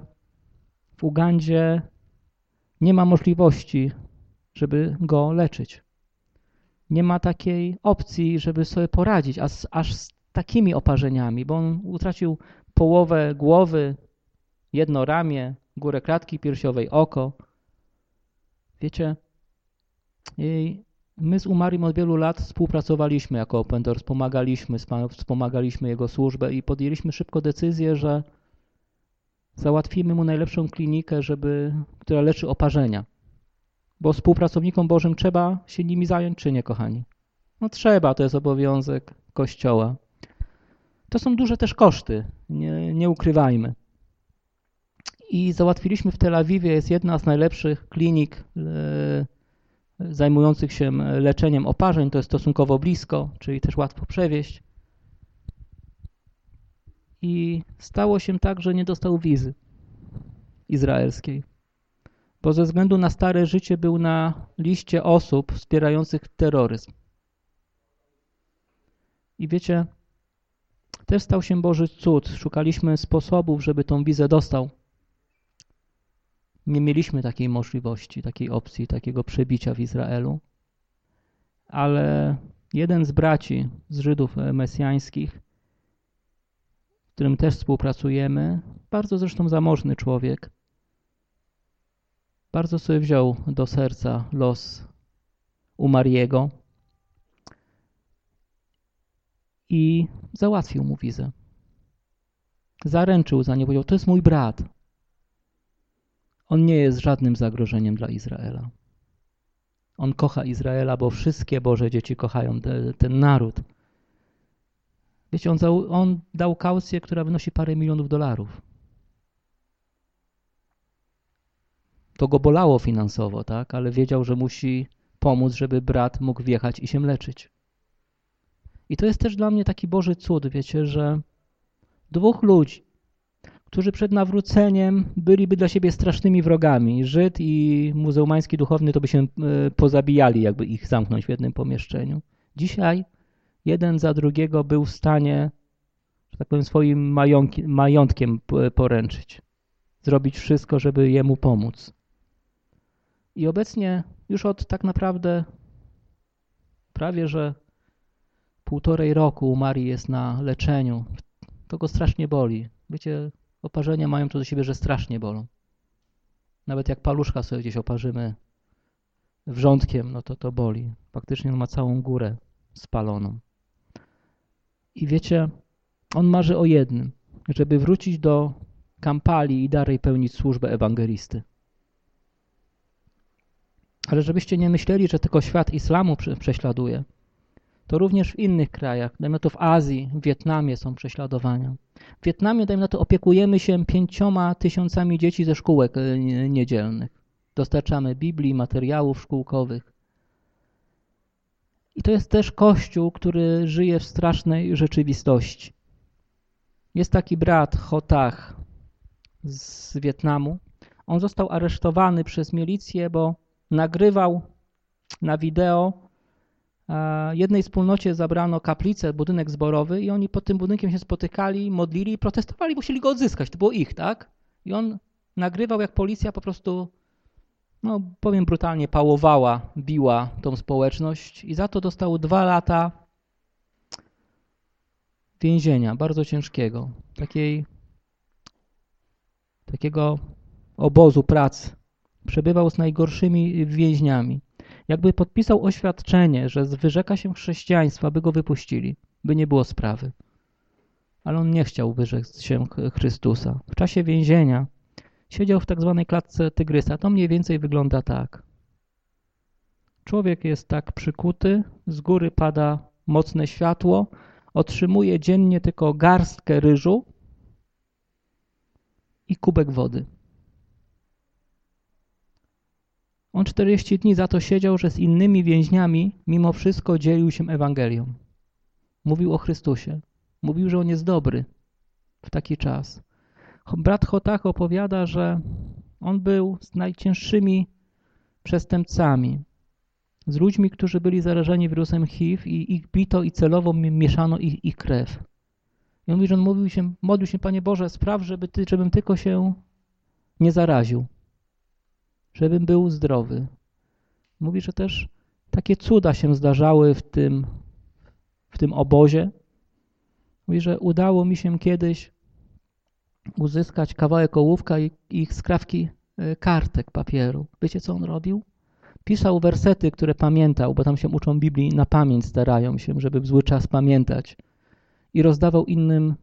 w Ugandzie nie ma możliwości, żeby go leczyć. Nie ma takiej opcji, żeby sobie poradzić, aż, aż z takimi oparzeniami, bo on utracił połowę głowy, jedno ramię, górę klatki piersiowej, oko. Wiecie, i My z Umarim od wielu lat współpracowaliśmy jako Open Doors, wspomagaliśmy, wspomagaliśmy jego służbę i podjęliśmy szybko decyzję, że załatwimy mu najlepszą klinikę, żeby, która leczy oparzenia. Bo współpracownikom Bożym trzeba się nimi zająć, czy nie, kochani? No trzeba, to jest obowiązek Kościoła. To są duże też koszty, nie, nie ukrywajmy. I załatwiliśmy w Tel Awiwie, jest jedna z najlepszych klinik e, zajmujących się leczeniem oparzeń, to jest stosunkowo blisko, czyli też łatwo przewieźć. I stało się tak, że nie dostał wizy izraelskiej, bo ze względu na stare życie był na liście osób wspierających terroryzm. I wiecie, też stał się Boży cud. Szukaliśmy sposobów, żeby tą wizę dostał nie mieliśmy takiej możliwości, takiej opcji, takiego przebicia w Izraelu, ale jeden z braci z Żydów mesjańskich, z którym też współpracujemy, bardzo zresztą zamożny człowiek, bardzo sobie wziął do serca los Umariego i załatwił mu wizę. Zaręczył za niego, powiedział, to jest mój brat, on nie jest żadnym zagrożeniem dla Izraela. On kocha Izraela, bo wszystkie Boże dzieci kochają te, ten naród. Wiecie, on, on dał kaucję, która wynosi parę milionów dolarów. To go bolało finansowo, tak? ale wiedział, że musi pomóc, żeby brat mógł wjechać i się leczyć. I to jest też dla mnie taki Boży cud, wiecie, że dwóch ludzi, którzy przed nawróceniem byliby dla siebie strasznymi wrogami. Żyd i muzułmański duchowny to by się e, pozabijali, jakby ich zamknąć w jednym pomieszczeniu. Dzisiaj jeden za drugiego był w stanie, że tak powiem, swoim majątkiem poręczyć. Zrobić wszystko, żeby jemu pomóc. I obecnie już od tak naprawdę prawie, że półtorej roku Marii jest na leczeniu. To go strasznie boli. Wiecie, Oparzenia mają to do siebie, że strasznie bolą. Nawet jak paluszka sobie gdzieś oparzymy wrzątkiem, no to to boli. Faktycznie on ma całą górę spaloną. I wiecie, on marzy o jednym, żeby wrócić do Kampali i dalej pełnić służbę ewangelisty. Ale żebyście nie myśleli, że tylko świat islamu prześladuje – to również w innych krajach, dajmy na to w Azji, w Wietnamie są prześladowania. W Wietnamie, dajmy na to, opiekujemy się pięcioma tysiącami dzieci ze szkółek e, niedzielnych. Dostarczamy Biblii, materiałów szkółkowych. I to jest też kościół, który żyje w strasznej rzeczywistości. Jest taki brat Hotach z Wietnamu. On został aresztowany przez milicję, bo nagrywał na wideo jednej wspólnocie zabrano kaplicę, budynek zborowy i oni pod tym budynkiem się spotykali, modlili i protestowali, chcieli go odzyskać. To było ich, tak? I on nagrywał, jak policja po prostu, no powiem brutalnie, pałowała, biła tą społeczność i za to dostał dwa lata więzienia, bardzo ciężkiego, takiej, takiego obozu pracy. Przebywał z najgorszymi więźniami. Jakby podpisał oświadczenie, że wyrzeka się chrześcijaństwa, by go wypuścili, by nie było sprawy. Ale on nie chciał wyrzec się Chrystusa. W czasie więzienia siedział w tak zwanej klatce tygrysa. To mniej więcej wygląda tak. Człowiek jest tak przykuty, z góry pada mocne światło, otrzymuje dziennie tylko garstkę ryżu i kubek wody. On 40 dni za to siedział, że z innymi więźniami mimo wszystko dzielił się Ewangelią. Mówił o Chrystusie. Mówił, że on jest dobry w taki czas. Brat Hotach opowiada, że on był z najcięższymi przestępcami, z ludźmi, którzy byli zarażeni wirusem HIV i ich bito i celowo mieszano ich, ich krew. I on mówi, że on mówił się, modlił się, Panie Boże, spraw, żeby ty, żebym tylko się nie zaraził żebym był zdrowy. Mówi, że też takie cuda się zdarzały w tym, w tym obozie. Mówi, że udało mi się kiedyś uzyskać kawałek ołówka i, i skrawki e, kartek papieru. Wiecie, co on robił? Pisał wersety, które pamiętał, bo tam się uczą Biblii, na pamięć starają się, żeby w zły czas pamiętać. I rozdawał innym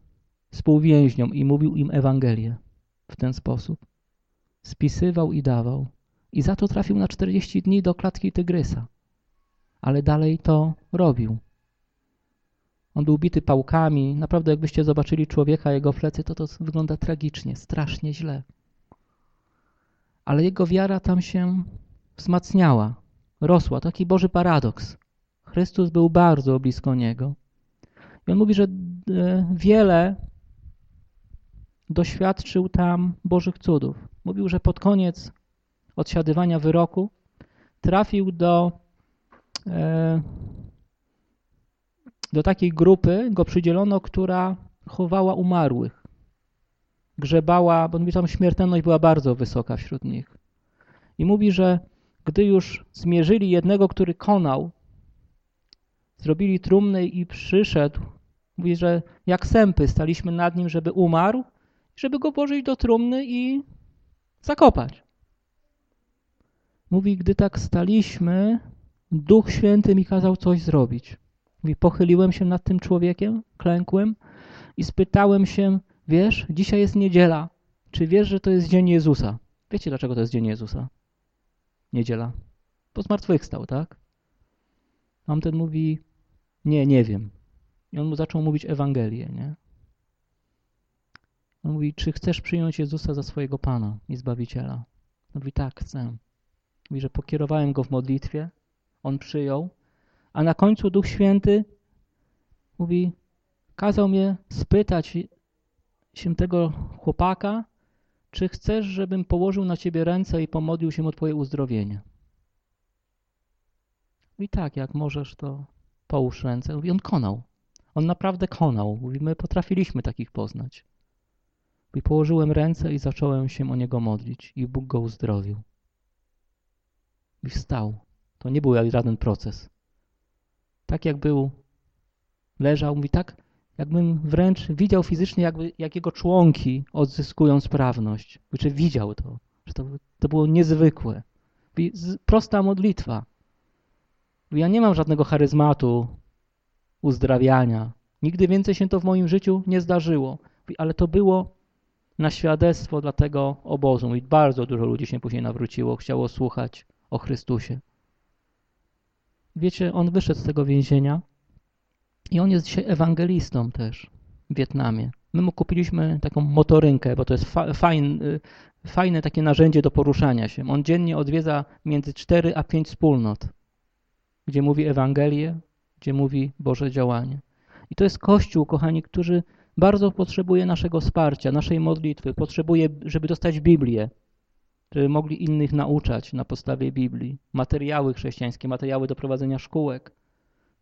współwięźniom i mówił im Ewangelię w ten sposób. Spisywał i dawał i za to trafił na 40 dni do klatki tygrysa. Ale dalej to robił. On był bity pałkami. Naprawdę, jakbyście zobaczyli człowieka, jego plecy, to to wygląda tragicznie, strasznie źle. Ale jego wiara tam się wzmacniała, rosła. Taki Boży paradoks. Chrystus był bardzo blisko niego. I on mówi, że e, wiele doświadczył tam Bożych cudów. Mówił, że pod koniec odsiadywania wyroku, trafił do, e, do takiej grupy, go przydzielono, która chowała umarłych. Grzebała, bo mówi, tam śmiertelność była bardzo wysoka wśród nich. I mówi, że gdy już zmierzyli jednego, który konał, zrobili trumny i przyszedł, mówi, że jak sępy staliśmy nad nim, żeby umarł, żeby go włożyć do trumny i zakopać. Mówi, gdy tak staliśmy, Duch Święty mi kazał coś zrobić. Mówi, pochyliłem się nad tym człowiekiem, klękłem i spytałem się, wiesz, dzisiaj jest niedziela, czy wiesz, że to jest dzień Jezusa? Wiecie, dlaczego to jest dzień Jezusa? Niedziela. Bo zmartwychwstał, tak? Tamten mówi, nie, nie wiem. I on mu zaczął mówić Ewangelię, nie? On mówi, czy chcesz przyjąć Jezusa za swojego Pana i Zbawiciela? Mówi, tak, chcę. Mówi, że pokierowałem go w modlitwie, on przyjął, a na końcu Duch Święty mówi, kazał mnie spytać się tego chłopaka, czy chcesz, żebym położył na ciebie ręce i pomodlił się o twoje uzdrowienie. I tak, jak możesz, to połóż ręce. Mówi, on konał. On naprawdę konał. Mówi, my potrafiliśmy takich poznać. I położyłem ręce i zacząłem się o niego modlić i Bóg go uzdrowił i wstał. To nie był żaden proces. Tak jak był, leżał, mówi tak, jakbym wręcz widział fizycznie, jakby, jak jego członki odzyskują sprawność. Czy widział to, że to, to było niezwykłe. Mówi, prosta modlitwa. Mówi, ja nie mam żadnego charyzmatu uzdrawiania. Nigdy więcej się to w moim życiu nie zdarzyło. Mówi, ale to było na świadectwo dla tego obozu. I bardzo dużo ludzi się później nawróciło, chciało słuchać o Chrystusie. Wiecie, on wyszedł z tego więzienia I on jest dzisiaj ewangelistą też w Wietnamie. My mu kupiliśmy taką motorynkę, bo to jest fa fajne, fajne takie narzędzie do poruszania się. On dziennie odwiedza między 4 a 5 wspólnot, gdzie mówi Ewangelię, gdzie mówi Boże działanie. I to jest Kościół, kochani, który bardzo potrzebuje naszego wsparcia, naszej modlitwy, potrzebuje, żeby dostać Biblię, żeby mogli innych nauczać na podstawie Biblii. Materiały chrześcijańskie, materiały do prowadzenia szkółek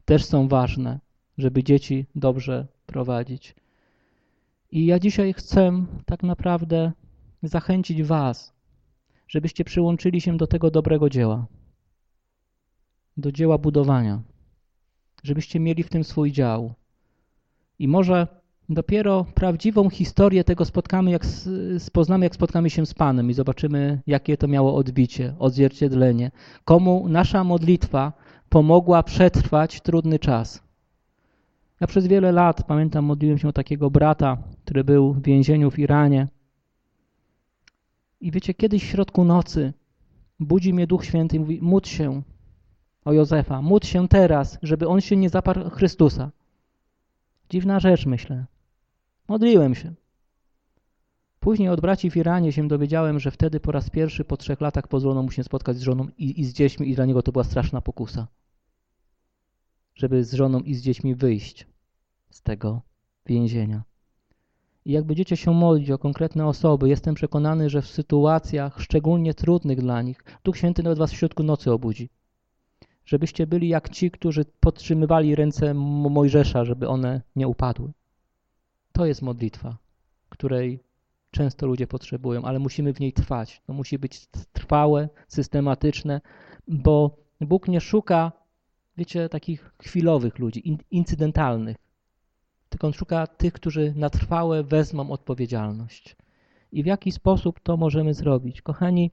też są ważne, żeby dzieci dobrze prowadzić. I ja dzisiaj chcę tak naprawdę zachęcić Was, żebyście przyłączyli się do tego dobrego dzieła, do dzieła budowania, żebyście mieli w tym swój dział. I może dopiero prawdziwą historię tego spotkamy, jak poznamy, jak spotkamy się z Panem i zobaczymy, jakie to miało odbicie, odzwierciedlenie. Komu nasza modlitwa pomogła przetrwać trudny czas. Ja przez wiele lat, pamiętam, modliłem się o takiego brata, który był w więzieniu w Iranie. I wiecie, kiedyś w środku nocy budzi mnie Duch Święty i mówi, módl się o Józefa, módl się teraz, żeby on się nie zaparł Chrystusa. Dziwna rzecz, myślę. Modliłem się. Później od braci w Iranie się dowiedziałem, że wtedy po raz pierwszy po trzech latach pozwolono mu się spotkać z żoną i, i z dziećmi i dla niego to była straszna pokusa. Żeby z żoną i z dziećmi wyjść z tego więzienia. I jak będziecie się modlić o konkretne osoby, jestem przekonany, że w sytuacjach szczególnie trudnych dla nich, Duch Święty nawet was w środku nocy obudzi. Żebyście byli jak ci, którzy podtrzymywali ręce Mojżesza, żeby one nie upadły. To jest modlitwa, której często ludzie potrzebują, ale musimy w niej trwać. To musi być trwałe, systematyczne, bo Bóg nie szuka, wiecie, takich chwilowych ludzi, incydentalnych, tylko On szuka tych, którzy na trwałe wezmą odpowiedzialność. I w jaki sposób to możemy zrobić? Kochani,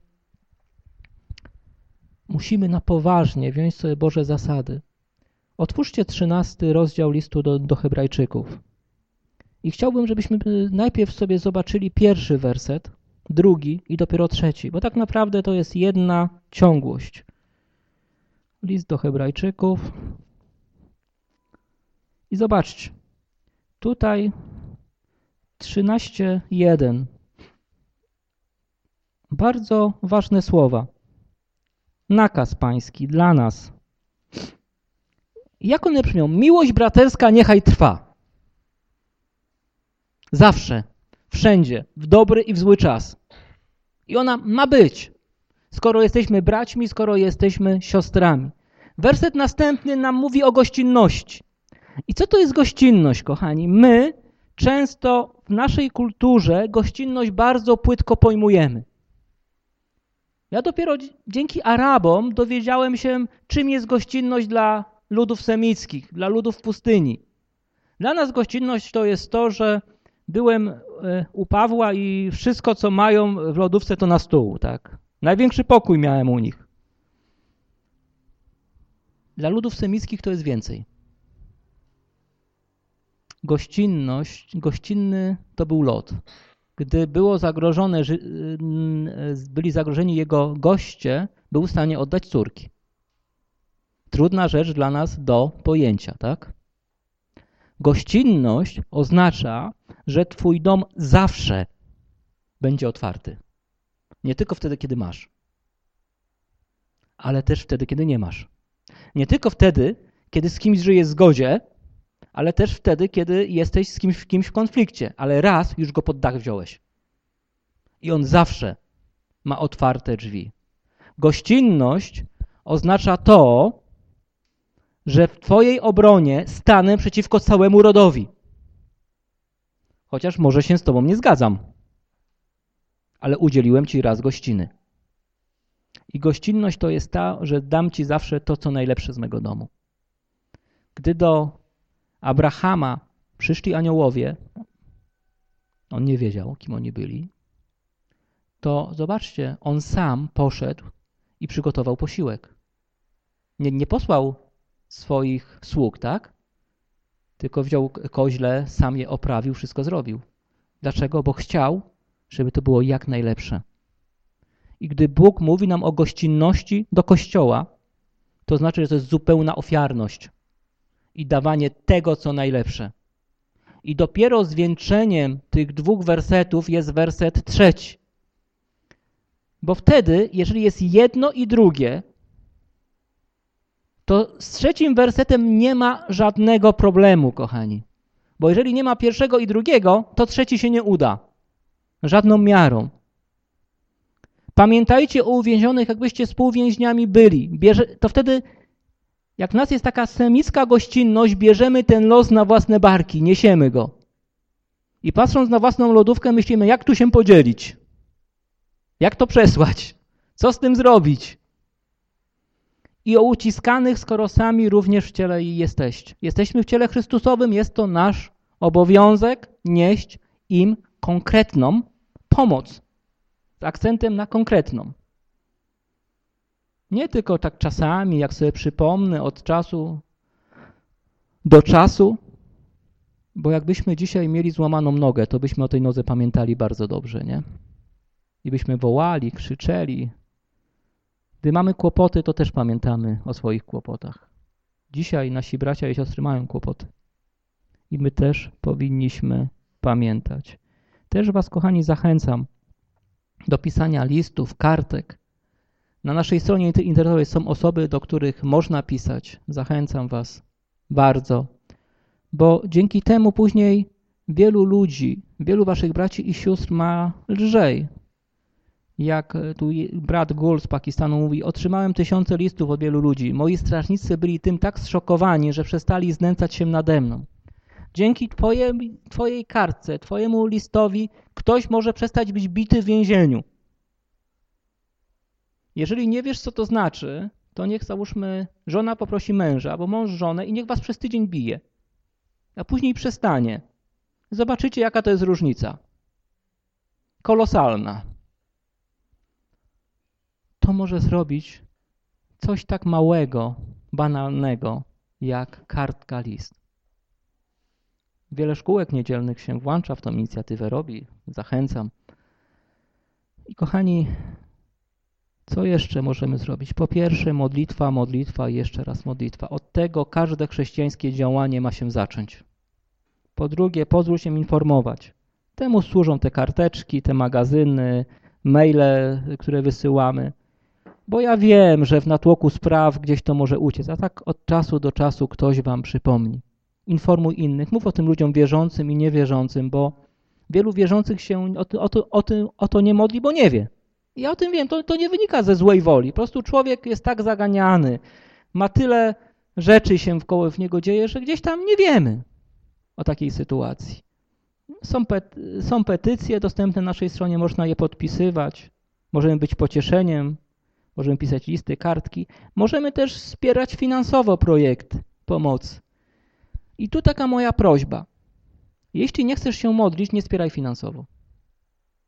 musimy na poważnie wziąć sobie Boże zasady. Otwórzcie trzynasty rozdział listu do, do Hebrajczyków. I chciałbym, żebyśmy najpierw sobie zobaczyli pierwszy werset, drugi i dopiero trzeci, bo tak naprawdę to jest jedna ciągłość. List do Hebrajczyków. I zobaczcie, tutaj 13.1. Bardzo ważne słowa. Nakaz pański dla nas. Jak one brzmią? Miłość braterska niechaj trwa. Zawsze, wszędzie, w dobry i w zły czas. I ona ma być, skoro jesteśmy braćmi, skoro jesteśmy siostrami. Werset następny nam mówi o gościnności. I co to jest gościnność, kochani? My często w naszej kulturze gościnność bardzo płytko pojmujemy. Ja dopiero dzięki Arabom dowiedziałem się, czym jest gościnność dla ludów semickich, dla ludów pustyni. Dla nas gościnność to jest to, że byłem e, u Pawła i wszystko, co mają w lodówce, to na stół. Tak? Największy pokój miałem u nich. Dla ludów semickich to jest więcej. Gościnność, gościnny to był lot. Gdy było zagrożone, byli zagrożeni jego goście, był w stanie oddać córki. Trudna rzecz dla nas do pojęcia, tak? Gościnność oznacza, że twój dom zawsze będzie otwarty. Nie tylko wtedy, kiedy masz, ale też wtedy, kiedy nie masz. Nie tylko wtedy, kiedy z kimś żyjesz w zgodzie, ale też wtedy, kiedy jesteś z kimś, kimś w konflikcie, ale raz już go pod dach wziąłeś. I on zawsze ma otwarte drzwi. Gościnność oznacza to, że w Twojej obronie stanę przeciwko całemu rodowi. Chociaż może się z Tobą nie zgadzam, ale udzieliłem Ci raz gościny. I gościnność to jest ta, że dam Ci zawsze to, co najlepsze z mego domu. Gdy do Abrahama przyszli aniołowie, on nie wiedział, kim oni byli, to zobaczcie, on sam poszedł i przygotował posiłek. Nie, nie posłał swoich sług, tak? Tylko wziął koźle, sam je oprawił, wszystko zrobił. Dlaczego? Bo chciał, żeby to było jak najlepsze. I gdy Bóg mówi nam o gościnności do Kościoła, to znaczy, że to jest zupełna ofiarność. i dawanie tego, co najlepsze. I dopiero zwieńczeniem tych dwóch wersetów jest werset trzeci. Bo wtedy, jeżeli jest jedno i drugie, to z trzecim wersetem nie ma żadnego problemu, kochani. Bo jeżeli nie ma pierwszego i drugiego, to trzeci się nie uda. Żadną miarą. Pamiętajcie o uwięzionych, jakbyście współwięźniami byli. Bierze, to wtedy, jak w nas jest taka semicka gościnność, bierzemy ten los na własne barki, niesiemy go. I patrząc na własną lodówkę, myślimy, jak tu się podzielić? Jak to przesłać? Co z tym zrobić? I o uciskanych, skoro sami również w ciele jesteście. Jesteśmy w ciele Chrystusowym, jest to nasz obowiązek nieść im konkretną pomoc. Z akcentem na konkretną. Nie tylko tak czasami, jak sobie przypomnę, od czasu do czasu, bo jakbyśmy dzisiaj mieli złamaną nogę, to byśmy o tej nodze pamiętali bardzo dobrze, nie? I byśmy wołali, krzyczeli. Gdy mamy kłopoty, to też pamiętamy o swoich kłopotach. Dzisiaj nasi bracia i siostry mają kłopoty. I my też powinniśmy pamiętać. Też Was, kochani, zachęcam do pisania listów, kartek. Na naszej stronie internetowej są osoby, do których można pisać. Zachęcam Was bardzo, bo dzięki temu później wielu ludzi, wielu Waszych braci i sióstr ma lżej. Jak tu brat Gul z Pakistanu mówi, otrzymałem tysiące listów od wielu ludzi. Moi strażnicy byli tym tak zszokowani, że przestali znęcać się nade mną. Dzięki twojej, twojej kartce, Twojemu listowi ktoś może przestać być bity w więzieniu. Jeżeli nie wiesz, co to znaczy, to niech załóżmy, żona poprosi męża, albo mąż żonę i niech was przez tydzień bije. A później przestanie. Zobaczycie, jaka to jest różnica. Kolosalna. To może zrobić coś tak małego, banalnego, jak kartka list. Wiele szkółek niedzielnych się włącza w tą inicjatywę, robi, zachęcam. I kochani, co jeszcze możemy zrobić? Po pierwsze modlitwa, modlitwa i jeszcze raz modlitwa. Od tego każde chrześcijańskie działanie ma się zacząć. Po drugie, pozwól się informować. Temu służą te karteczki, te magazyny, maile, które wysyłamy. Bo ja wiem, że w natłoku spraw gdzieś to może uciec, a tak od czasu do czasu ktoś wam przypomni. Informuj innych, mów o tym ludziom wierzącym i niewierzącym, bo wielu wierzących się o to, o to, o to, o to nie modli, bo nie wie. Ja o tym wiem, to, to nie wynika ze złej woli. Po prostu człowiek jest tak zaganiany, ma tyle rzeczy się wkoło w niego dzieje, że gdzieś tam nie wiemy o takiej sytuacji. Są, pet, są petycje dostępne na naszej stronie, można je podpisywać, możemy być pocieszeniem, możemy pisać listy, kartki. Możemy też wspierać finansowo projekt pomocy. I tu taka moja prośba. Jeśli nie chcesz się modlić, nie wspieraj finansowo.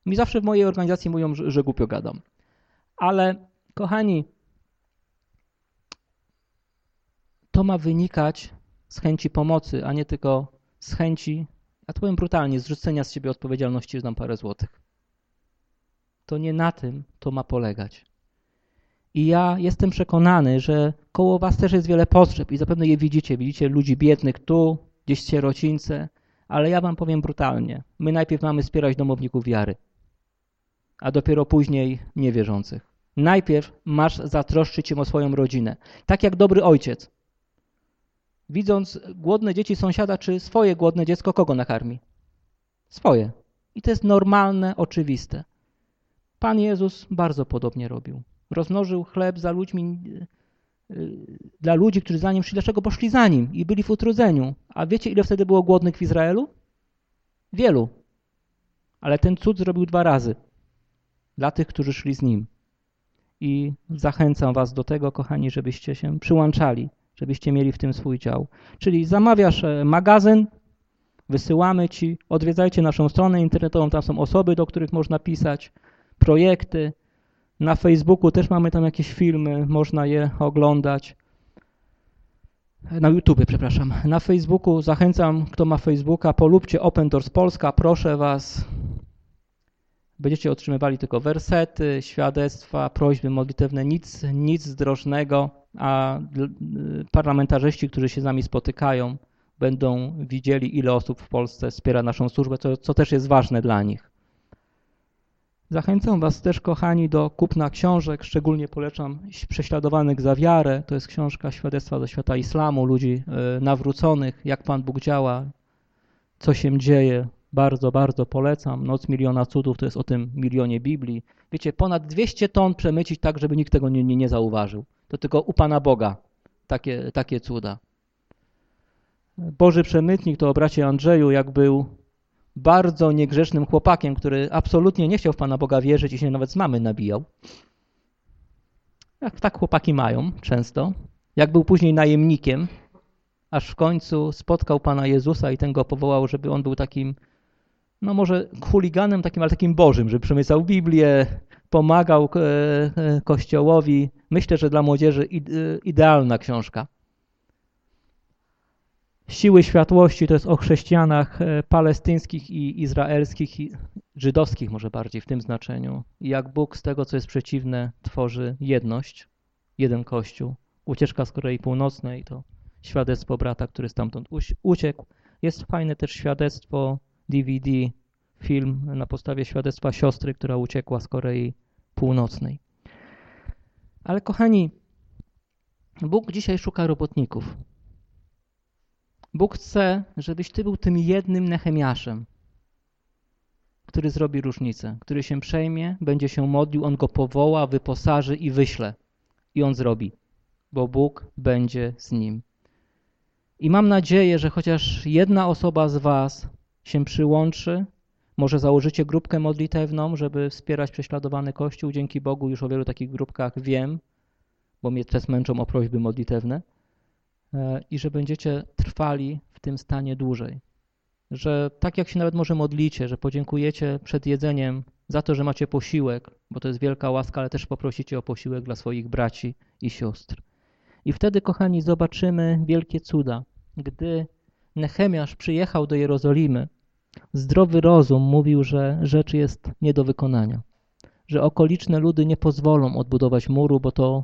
Mi zawsze w mojej organizacji mówią, że, że głupio gadam. Ale kochani, to ma wynikać z chęci pomocy, a nie tylko z chęci, ja to powiem brutalnie, zrzucenia z siebie odpowiedzialności, że dam parę złotych. To nie na tym to ma polegać. I ja jestem przekonany, że koło was też jest wiele potrzeb i zapewne je widzicie. Widzicie ludzi biednych tu, gdzieś sierocińce, ale ja wam powiem brutalnie. My najpierw mamy wspierać domowników wiary, a dopiero później niewierzących. Najpierw masz zatroszczyć się o swoją rodzinę. Tak jak dobry ojciec. Widząc głodne dzieci sąsiada, czy swoje głodne dziecko, kogo nakarmi? Swoje. I to jest normalne, oczywiste. Pan Jezus bardzo podobnie robił rozmnożył chleb za ludźmi, y, dla ludzi, którzy za nim szli. Dlaczego poszli za nim i byli w utrudzeniu? A wiecie, ile wtedy było głodnych w Izraelu? Wielu. Ale ten cud zrobił dwa razy dla tych, którzy szli z nim. I zachęcam was do tego, kochani, żebyście się przyłączali, żebyście mieli w tym swój dział. Czyli zamawiasz e, magazyn, wysyłamy ci, odwiedzajcie naszą stronę internetową, tam są osoby, do których można pisać, projekty, na Facebooku też mamy tam jakieś filmy, można je oglądać. Na YouTube, przepraszam. Na Facebooku zachęcam, kto ma Facebooka, polubcie Open Doors Polska, proszę Was. Będziecie otrzymywali tylko wersety, świadectwa, prośby modlitewne, nic, nic zdrożnego, a parlamentarzyści, którzy się z nami spotykają, będą widzieli, ile osób w Polsce wspiera naszą służbę, co, co też jest ważne dla nich. Zachęcam Was też, kochani, do kupna książek. Szczególnie polecam Prześladowanych za wiarę. To jest książka świadectwa ze świata islamu, ludzi e, nawróconych, jak Pan Bóg działa, co się dzieje. Bardzo, bardzo polecam. Noc miliona cudów to jest o tym milionie Biblii. Wiecie, ponad 200 ton przemycić tak, żeby nikt tego nie, nie, nie zauważył. To tylko u Pana Boga takie, takie cuda. Boży przemytnik to o bracie Andrzeju, jak był bardzo niegrzecznym chłopakiem, który absolutnie nie chciał w Pana Boga wierzyć i się nawet z mamy nabijał. Jak tak chłopaki mają często. Jak był później najemnikiem, aż w końcu spotkał Pana Jezusa i ten go powołał, żeby on był takim, no może chuliganem takim, ale takim bożym, żeby przemycał Biblię, pomagał e, e, Kościołowi. Myślę, że dla młodzieży idealna książka. Siły światłości to jest o chrześcijanach e, palestyńskich i izraelskich, i żydowskich może bardziej w tym znaczeniu. I jak Bóg z tego, co jest przeciwne, tworzy jedność, jeden Kościół. Ucieczka z Korei Północnej to świadectwo brata, który stamtąd uciekł. Jest fajne też świadectwo DVD, film na podstawie świadectwa siostry, która uciekła z Korei Północnej. Ale kochani, Bóg dzisiaj szuka robotników. Bóg chce, żebyś ty był tym jednym Nehemiaszem, który zrobi różnicę, który się przejmie, będzie się modlił, on go powoła, wyposaży i wyśle. I on zrobi, bo Bóg będzie z nim. I mam nadzieję, że chociaż jedna osoba z was się przyłączy, może założycie grupkę modlitewną, żeby wspierać prześladowany Kościół. Dzięki Bogu już o wielu takich grupkach wiem, bo mnie też męczą o prośby modlitewne. E, i że będziecie trwali w tym stanie dłużej. Że tak jak się nawet może modlicie, że podziękujecie przed jedzeniem za to, że macie posiłek, bo to jest wielka łaska, ale też poprosicie o posiłek dla swoich braci i sióstr. I wtedy, kochani, zobaczymy wielkie cuda. Gdy Nehemiasz przyjechał do Jerozolimy, zdrowy rozum mówił, że rzecz jest nie do wykonania, że okoliczne ludy nie pozwolą odbudować muru, bo to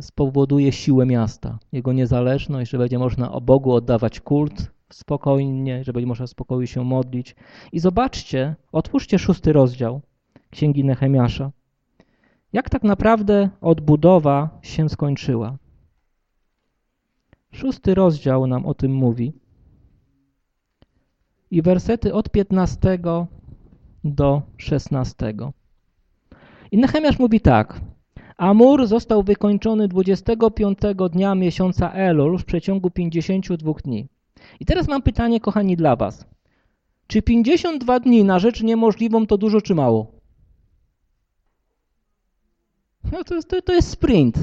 spowoduje siłę miasta, jego niezależność, że będzie można o Bogu oddawać kult spokojnie, że będzie można w spokoju się modlić. I zobaczcie, otwórzcie szósty rozdział Księgi Nehemiasza. Jak tak naprawdę odbudowa się skończyła? Szósty rozdział nam o tym mówi. I wersety od 15 do 16. I Nehemiasz mówi tak. A mur został wykończony 25 dnia miesiąca Elul w przeciągu 52 dni. I teraz mam pytanie, kochani, dla was. Czy 52 dni na rzecz niemożliwą to dużo czy mało? No to, to, to jest sprint.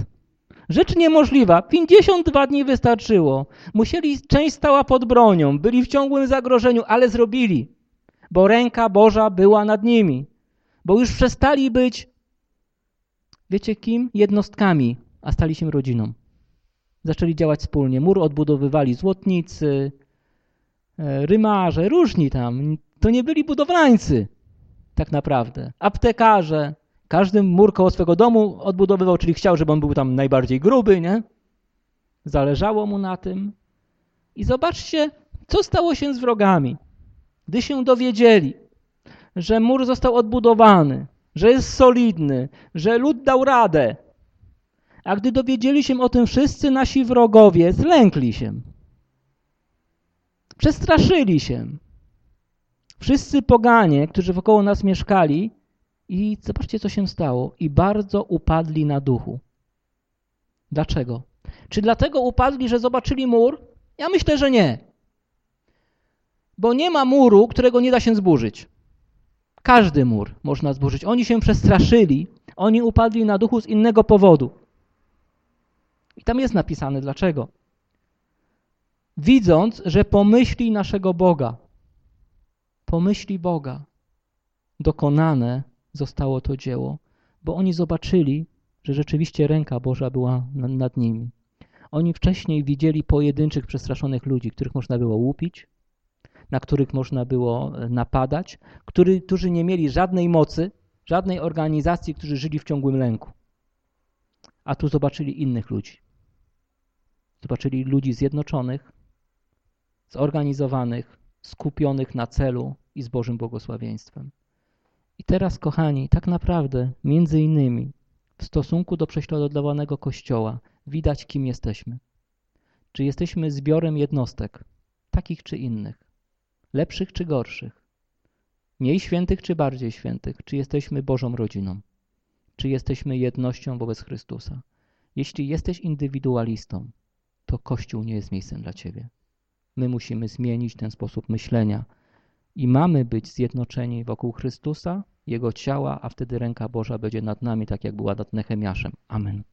Rzecz niemożliwa. 52 dni wystarczyło. Musieli, część stała pod bronią, byli w ciągłym zagrożeniu, ale zrobili, bo ręka Boża była nad nimi. Bo już przestali być Wiecie kim? Jednostkami, a stali się rodziną. Zaczęli działać wspólnie. Mur odbudowywali złotnicy, e, rymarze, różni tam. To nie byli budowlańcy tak naprawdę. Aptekarze. Każdy mur koło swego domu odbudowywał, czyli chciał, żeby on był tam najbardziej gruby, nie? Zależało mu na tym. I zobaczcie, co stało się z wrogami. Gdy się dowiedzieli, że mur został odbudowany, że jest solidny, że lud dał radę. A gdy dowiedzieli się o tym wszyscy nasi wrogowie, zlękli się. Przestraszyli się. Wszyscy poganie, którzy wokoło nas mieszkali i zobaczcie, co się stało. I bardzo upadli na duchu. Dlaczego? Czy dlatego upadli, że zobaczyli mur? Ja myślę, że nie. Bo nie ma muru, którego nie da się zburzyć. Każdy mur można zburzyć. Oni się przestraszyli, oni upadli na duchu z innego powodu. I tam jest napisane dlaczego. Widząc, że pomyśli naszego Boga, pomyśli Boga, dokonane zostało to dzieło, bo oni zobaczyli, że rzeczywiście ręka Boża była nad nimi. Oni wcześniej widzieli pojedynczych przestraszonych ludzi, których można było łupić, na których można było e, napadać, który, którzy nie mieli żadnej mocy, żadnej organizacji, którzy żyli w ciągłym lęku. A tu zobaczyli innych ludzi. Zobaczyli ludzi zjednoczonych, zorganizowanych, skupionych na celu i z Bożym błogosławieństwem. I teraz, kochani, tak naprawdę, między innymi w stosunku do prześladowanego Kościoła widać, kim jesteśmy. Czy jesteśmy zbiorem jednostek, takich czy innych, lepszych czy gorszych, mniej świętych czy bardziej świętych, czy jesteśmy Bożą rodziną, czy jesteśmy jednością wobec Chrystusa. Jeśli jesteś indywidualistą, to Kościół nie jest miejscem dla ciebie. My musimy zmienić ten sposób myślenia i mamy być zjednoczeni wokół Chrystusa, Jego ciała, a wtedy ręka Boża będzie nad nami, tak jak była nad Nehemiaszem. Amen.